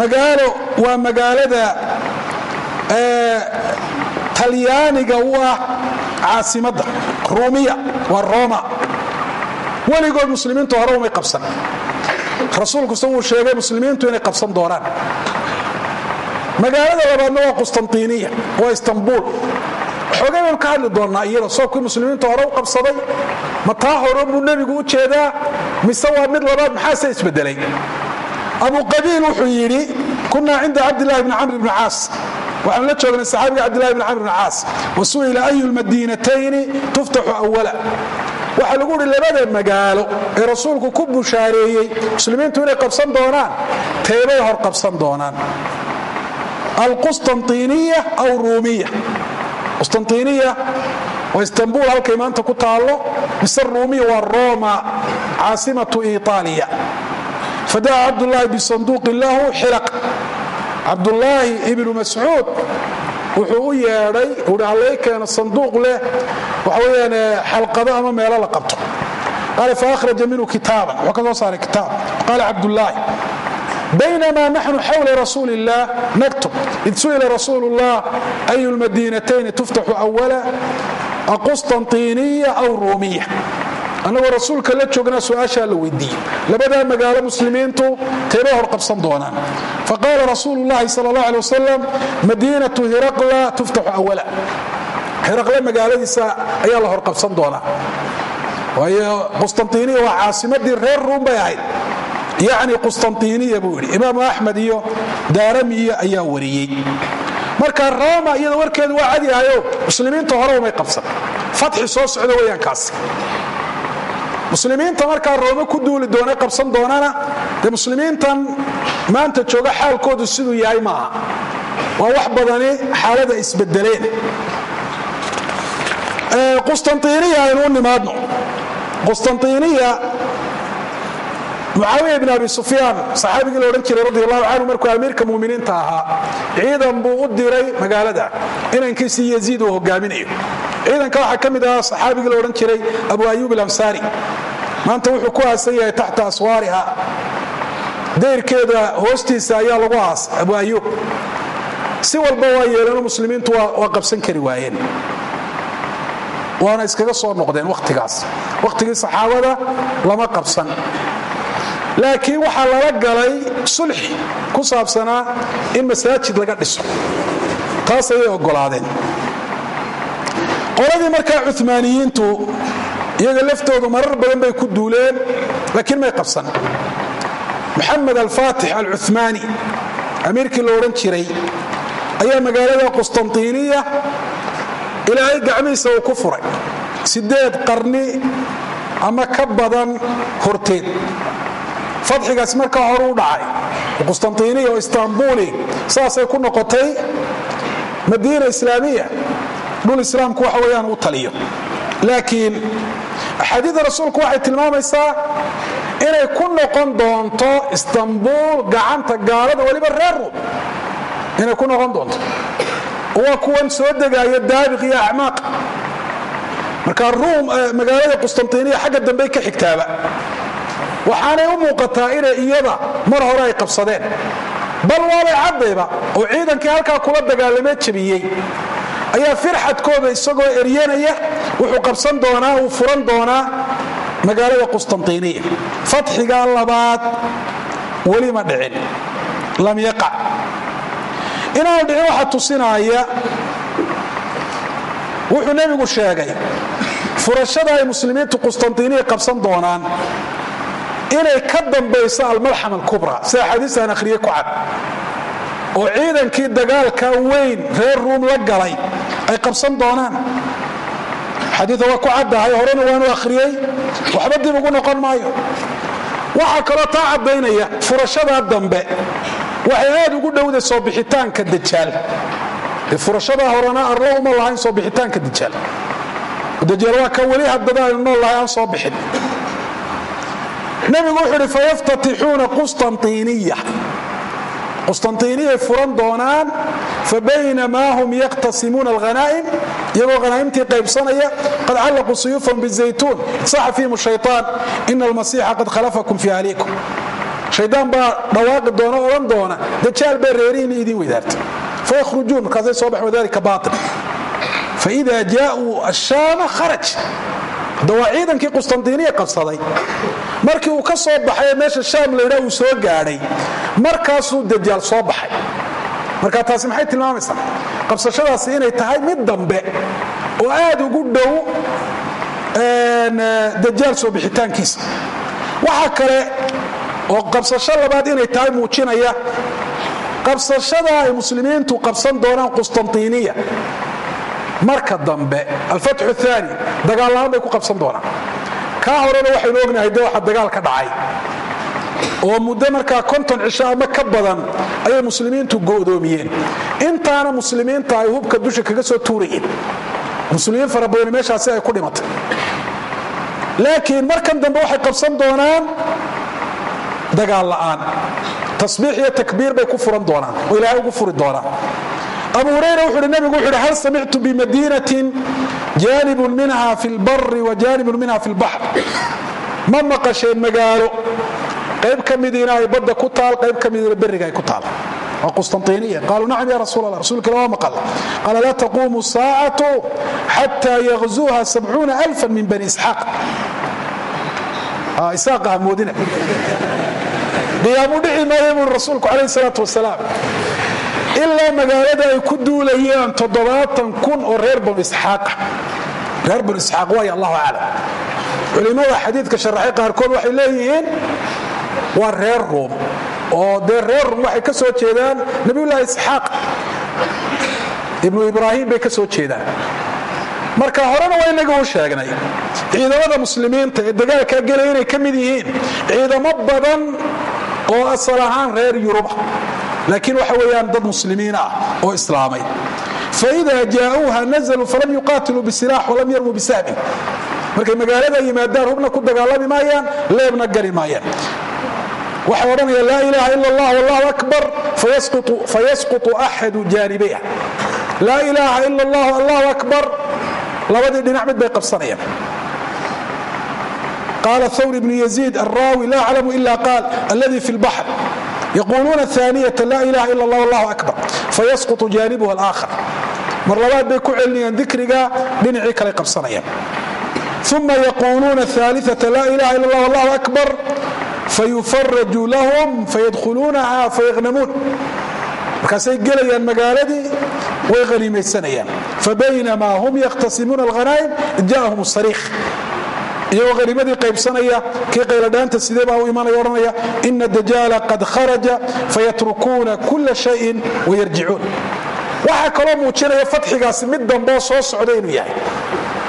[SPEAKER 1] Magaalo waa magaalada talyaaniga u ah caasimadda ruumiya waa roma. Weligood muslimiintu hore umay qabsan rasuulkuse wuu sheegay muslimiintu inay qabsan doonaan. Magaalada labaadna waa qustantiniya waa istanbul. Xoogay baynu ka hadli doonnaa iyada soo kuwii muslimiinta hore u qabsaday ma taa hore buu nebigu u jeedaa mise waa mid labaad maxaase isbedelay? Abuqabiil wuxuu yidhi kunaa cinda cabdilahi bni camr bni caas. Waxaanu la joognay saxaabiga cabdilahi bni camr bni caas. Wa ayu lmadiinatayni tuftaxu awala waxaa lagu uhi labada magaalo ee rasuulku ku bushaareeyey muslimiintu inay qabsan doonaan teebay hor qabsan doonaan. Alqustantiniya aw ruumiya? Qustantiniya waa istanbul halkay maanta ku taallo mise ruumiya waa roma caasimatu itaaliya. Fadaca cabdulaahi bisanduuqin lahu xilaq. Cabdulaahi ibnu mascuud wuxuu u yeedhay uhi hallay keeno sanduuq leh. Waxa weyaan xalqado ama meelo la qabto. Qaala faahraja minhu kitaaban. Wuxuu ka saaray kitaab. Qaala cabdulaahi baynama naxnu xawla rasuuli illah naktub id su'ila rasuulu llah ayu lmadiinatayni tuftaxu awala aqustantiniya aw ruumiya annagoo rasuulka la joognaa su'aashaa la weydiiyey. Labadaa magaalo muslimiintu teebay hor qabsan doonaan. Faqaala rasuulu llahi sal allah alay wasalam madiinatu hiraqla tuftaxu awala hiraqle magaaladiisa ayaa la hor qabsan doonaa. Waayo qustantiniya waa caasimadii reer ruum bay ahayd. Yacni qustantiniya buu yidhi imaamu axmed iyo daaramiya ayaa wariyey. Marka roma iyada warkeedu waa cadi ahayo muslimiinta hore umay qabsan. Fatxi soo socda kaasi muslimiinta markaa roome ku duuli doona qabsan doonana dee muslimiintan maanta jooga xaalkoodu siduu yahay maaha. Waa wax badani xaalada isbedeleen. Qustantiniya aynu u nimaadno. Qustantiniya mucaawiya bn abi sufyaan saxaabigii la odhan jiray radi allahu canhu markuu amiirka muminiinta ahaa ciidan buu u diray magaalada inankiisii yaziid uu hogaaminayo ciidanka waxaa ka mid ahaa saxaabigii la odhan jiray abu ayub alamsaari maanta wuxuu ku aasan yahay taxta aswaariha. Dayrkeeda hoostiisa ayaa lagu ayub si walba waa yeelano muslimiintu waa qabsan kari waayeen. Waana iskaga soo noqdeen wakhtigaas wakhtigii saxaabada lama qabsan. Laakiin waxaa lala galay sulxi ku saabsanaa in masaajid laga dhiso. Taas ayay ogolaadeen qoladii markaa cumaaniyiintu iyaga laftoodu marar badan bay ku duuleen laakiin may qabsan. Maxamed alfaatix alcumaani amiirkii la odhan jiray ayaa magaalada qustantiniya ilaahay gacmihiisa uu ku furay. Sideed qarni ama ka badan horteed. Fadxigaas markaa hore u dhacay qustantiniya oo istanbuli saasay ku noqotay madiina islaamiya. Dhul islaamku waxa weyaan u taliyo. Laakiin axaadiida rasuulku waxay tilmaamaysaa inay ku noqon doonto istanbul gacanta gaalada weliba reer ruum. Inay ku noqon doonto. Waa kuwan soo degaya daabiq iyo acmaaq. Marka ruum magaalada qustantiniya xagga dambey ka xigtaaba. Waxaanay u muuqataa inay iyada mar hore ay qabsadeen. Bal waabay caddayba oo ciidankii halkaa kula dagaalamee jabiyey ayaa firxadkooda isagoo eryanaya wuxuu qabsan doonaa uu furan doonaa magaalada qustantiniya fatxiga labaad weli ma dhicin lam yaqac inaanu dhicin waxaa tusinaya wuxuu nebigu sheegay furashada ay muslimiintu qustantiniya qabsan doonaan inay ka dambayso almalxam alkubra sida axaadiistaan akhriye ku cad oo ciidankii dagaalka weyn reer ruum la galay ay qabsan doonaan. Xadiia waa ku caddahay horena waanu akhriyey. Waxba dib ugu noqon maayo. Waxaa kaloo taa caddaynaya furashadaa dambe. Waxay aad ugu dhowday soo bixitaanka dajaal. Furashadaa horena arlo uma lahayn soo bixitaanka dajaal. Dajaal waa ka weli haddaba aynu nool lahay aan soo bixin. Nebigu wuxuu uhi fayaftatixuuna qustantiniya qustantiniyaay furan doonaan fabaynamaa hum yaqtasimuuna alghanaa'im iyagoo hanaa'imtii qaybsanaya qad callaquu suyuufan bizaytuun saxa fiihim shayطaan ina almasiixa qad khalafakum fi ahliikum. Shaydaan baa dhawaaqi doona odhan doona dajaal baa reerihiina idiin weydaartay. Fayakhrujuun markaasay soo baxeen wadalika baail faida jaauu ashaama kharaj. De waa ciidankii qustantiniya qabsaday. Markii uu ka soo baxay ee meesha shaam laydhaa uu soo gaadhay markaasuu dajaal soo baxay. Marka taasi maxay tilmaamaysaa? Qabsashadaasi inay tahay mid dambe oo aad ugu dhow dajaal soo bixitaankiisa. Waxa kale oo qabsasho labaad inay tahay muujinaya qabsashada ay muslimiintu qabsan doonaan qustantiniya. Marka dambe alfatxu aani dagaallaaan bay ku qabsan doonaan. Kaa horena waxaynu ognahay de waxa dagaal ka dhacay oo muddo markaa konton cisho ama ka badan ayay muslimiintu go'doomiyeen. Intaana muslimiinta ay hubka dusha kaga soo tuurayeen. Muslimiin fara badani meeshaasi ay ku dhimatay. Laakiin markan dambe waxay qabsan doonaan dagaal la'aan. Tasbiix iyo takbiir bay ku furan doonaan. Oo ilaahay ugu furi doonaan. Abu hurayra wuxu uhi nabigu wuxu uhi hal samictu bimadinatin janibun minha fi lbari wa janibun minha fi lbaxr ma maqasheen magaalo qayb ka midiina ay badda ku taal qayb ka beriga ay ku taal. Waa qustantiniya qaaluu nacam ya rasuul allah rasulka waa maqal. Qaala laa taquumu saacatu xata yagzuuha sabcuuna alfan min bani isxaaq. Isaaqa ha moodina qiyaamu dhici maayo buuri rasuulku calayhi salaatu wasalaam. Ilaa magaalada ay ku duulayaan toddobaatan kun oo reer banu isxaaqa reer banu isxaaq waay allahu aclam. Culimmada xadiidka sharaxay qaarkood waxay leeyihiin waa reer ruum oo dee reer ruum waxay ka soo jeedaan nabiyullaahi isxaaq. Ibnu ibraahim bay ka soo jeedaan. Marka horena waa inaga u sheegnay ciidamada muslimiinta ee dagaalkaa gelaya inay ka mid yihiin ciidamo badan oo asal ahaan reer yuruba laakiin waxa weeyaan dad muslimiin ah oo islaamay. Faida jaauuha nazluu falam yuqaatiluu bisilaax walam yarmuu bisahmin markay magaalada yimaadaan hubna ku dagaalami maayaan leebna gari maayaan waxay odhanayaan laa ilaaha ila allah allahu akbar. Fayasqutu axadu jaanibayha laa ilaaha ila allah allahu akbar. Labadii dhinac mid bay qabsanayaan. Qaala thawr ibnu yaziid alraawi la aclamu ila qaal alladii fi lbaxr yaquluuna aaniyata laa ilaha ila allah allahu akbar. Fayasqutu jaanibuha alaakhar. Mar labaad bay ku celinayaan dikriga dhinacii kale qabsanayaan. Uma yaquuluuna aaliata laa ilaha ila allah allahu akbar fayufaraju lahum fayadkhuluunaha fayahnamuun markaasay gelayaan magaaladii way haniimaysanayaan fabaynamaa hum yakhtasimuuna alghanaa'im jaahum sariikh iyagoo haniimadii qaybsanaya kii qayladhaanta sidee u imanaya odhanaya ina dajaala qad kharaja fayatrukuuna kula shayin wayarjicuun waxaa kaloo muujinaya fatxigaasi mid damboo soo socda inuu yahay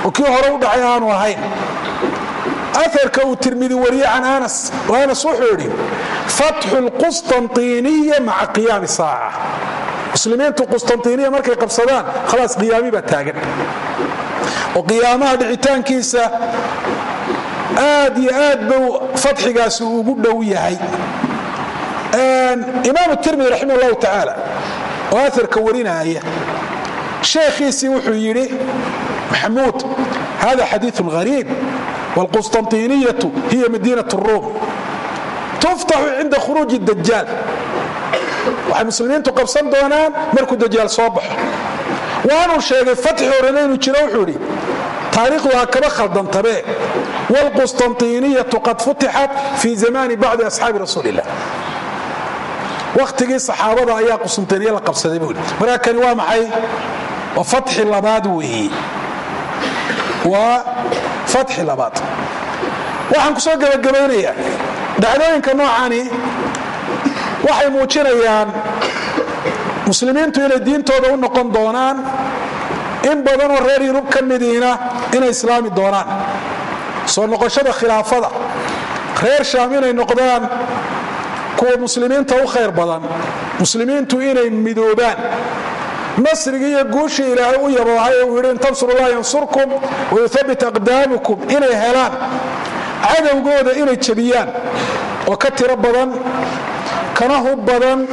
[SPEAKER 1] oo kii hore u dhacay aanu ahayn aarka uu tirmidi wariye can anas oo anas wuxuu yidhi fatxu lqustantiniya maca qiyaami saaca. Muslimiintu qustantiniya markay qabsadaan khalaas qiyaami baa taagan. Oo qiyaamaha dhicitaankiisa aad iyo aad buu fatxigaasi ugu dhow yahay. Imaam tirmidi raximah llahu tacaala oo aarka warinaaya sheekhiisii wuxuu yidhi maxamuud hada xadiiu hariib wlqustantiiniyatu hiya madiinat ruum tuftaxu cinda khuruuji dajaal waxay muslimiintu qabsan doonaan markuu dajaal soo baxo waanuu sheegay fatxi horena inuu jiro wuxuu idhi taariikhdu ha kaba khaldantabee wlqustantiiniyatu qad futixat fii zamaani bacdi asxaabi rasuulilah wakhtigii saxaabada ayaa qustantiiniya la qabsaday buui markaa kani waa maxay waa fatxi labaad weeye waa fatxi labaad. Waxaan ku soo gebagabaynayaa dhacdooyinka noocani waxay muujinayaan muslimiintu inay diintooda u noqon doonaan in badanoo reer yurub ka midiina inay islaami doonaan. Soo noqoshada khilaafada. Reer shaam inay noqdaan kuwa muslimiinta u khayr badan muslimiintu inay midoobaan nasrigii iyo guushii ilaahay u yaboohay uu yidhi in tansurullah yansurkum wayuhabit aqdaamukum. Inay helaan cadowgooda inay jebiyaan oo ka tiro badan kana hub badan.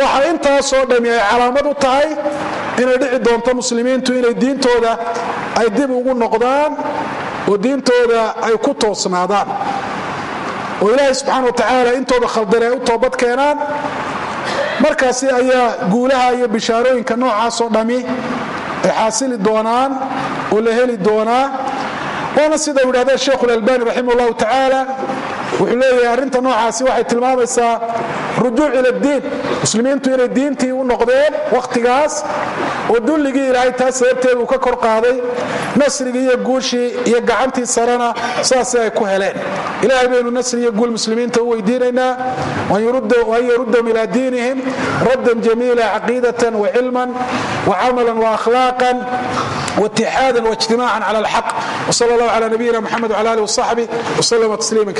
[SPEAKER 1] Waxa intaasoo dhammi ay calaamad u tahay inay dhici doonto muslimiintu inay diintooda ay dib ugu noqdaan oo diintooda ay ku toosnaadaan. Oo ilaahay subxaana wa tacaala intooda khaldane ay u toobad keenaan markaasi ayaa guulaha iyo bishaarooyinka noocaasoo dhammi ay xaasili doonaan oo la heli doonaa. Waana sida uu yidhahda sheekhu lalbani raximah llahu tacaala wuxuu leeyahay arrinta noocaasi waxay tilmaamaysaa rujuuc ila diin muslimiintu inay diintii u noqdeen wakhtigaas oo dulligii ilaahay taas sababteeda uu ka kor qaaday nasrigii iyo guushii iyo gacantii sarena saasay ay ku heleen. Ilaahay baynu nasri iyo guul muslimiinta u weydiinaynaa waan yaruddahum ilaa diinihim raddan jamiila caqiidatan wacilman wacamalan waakhlaaqan waitixaadan waijtimaacan cala alxaq wsala allahu cala nabiyina muxamed wcala alih wasaxbih wslama tasliima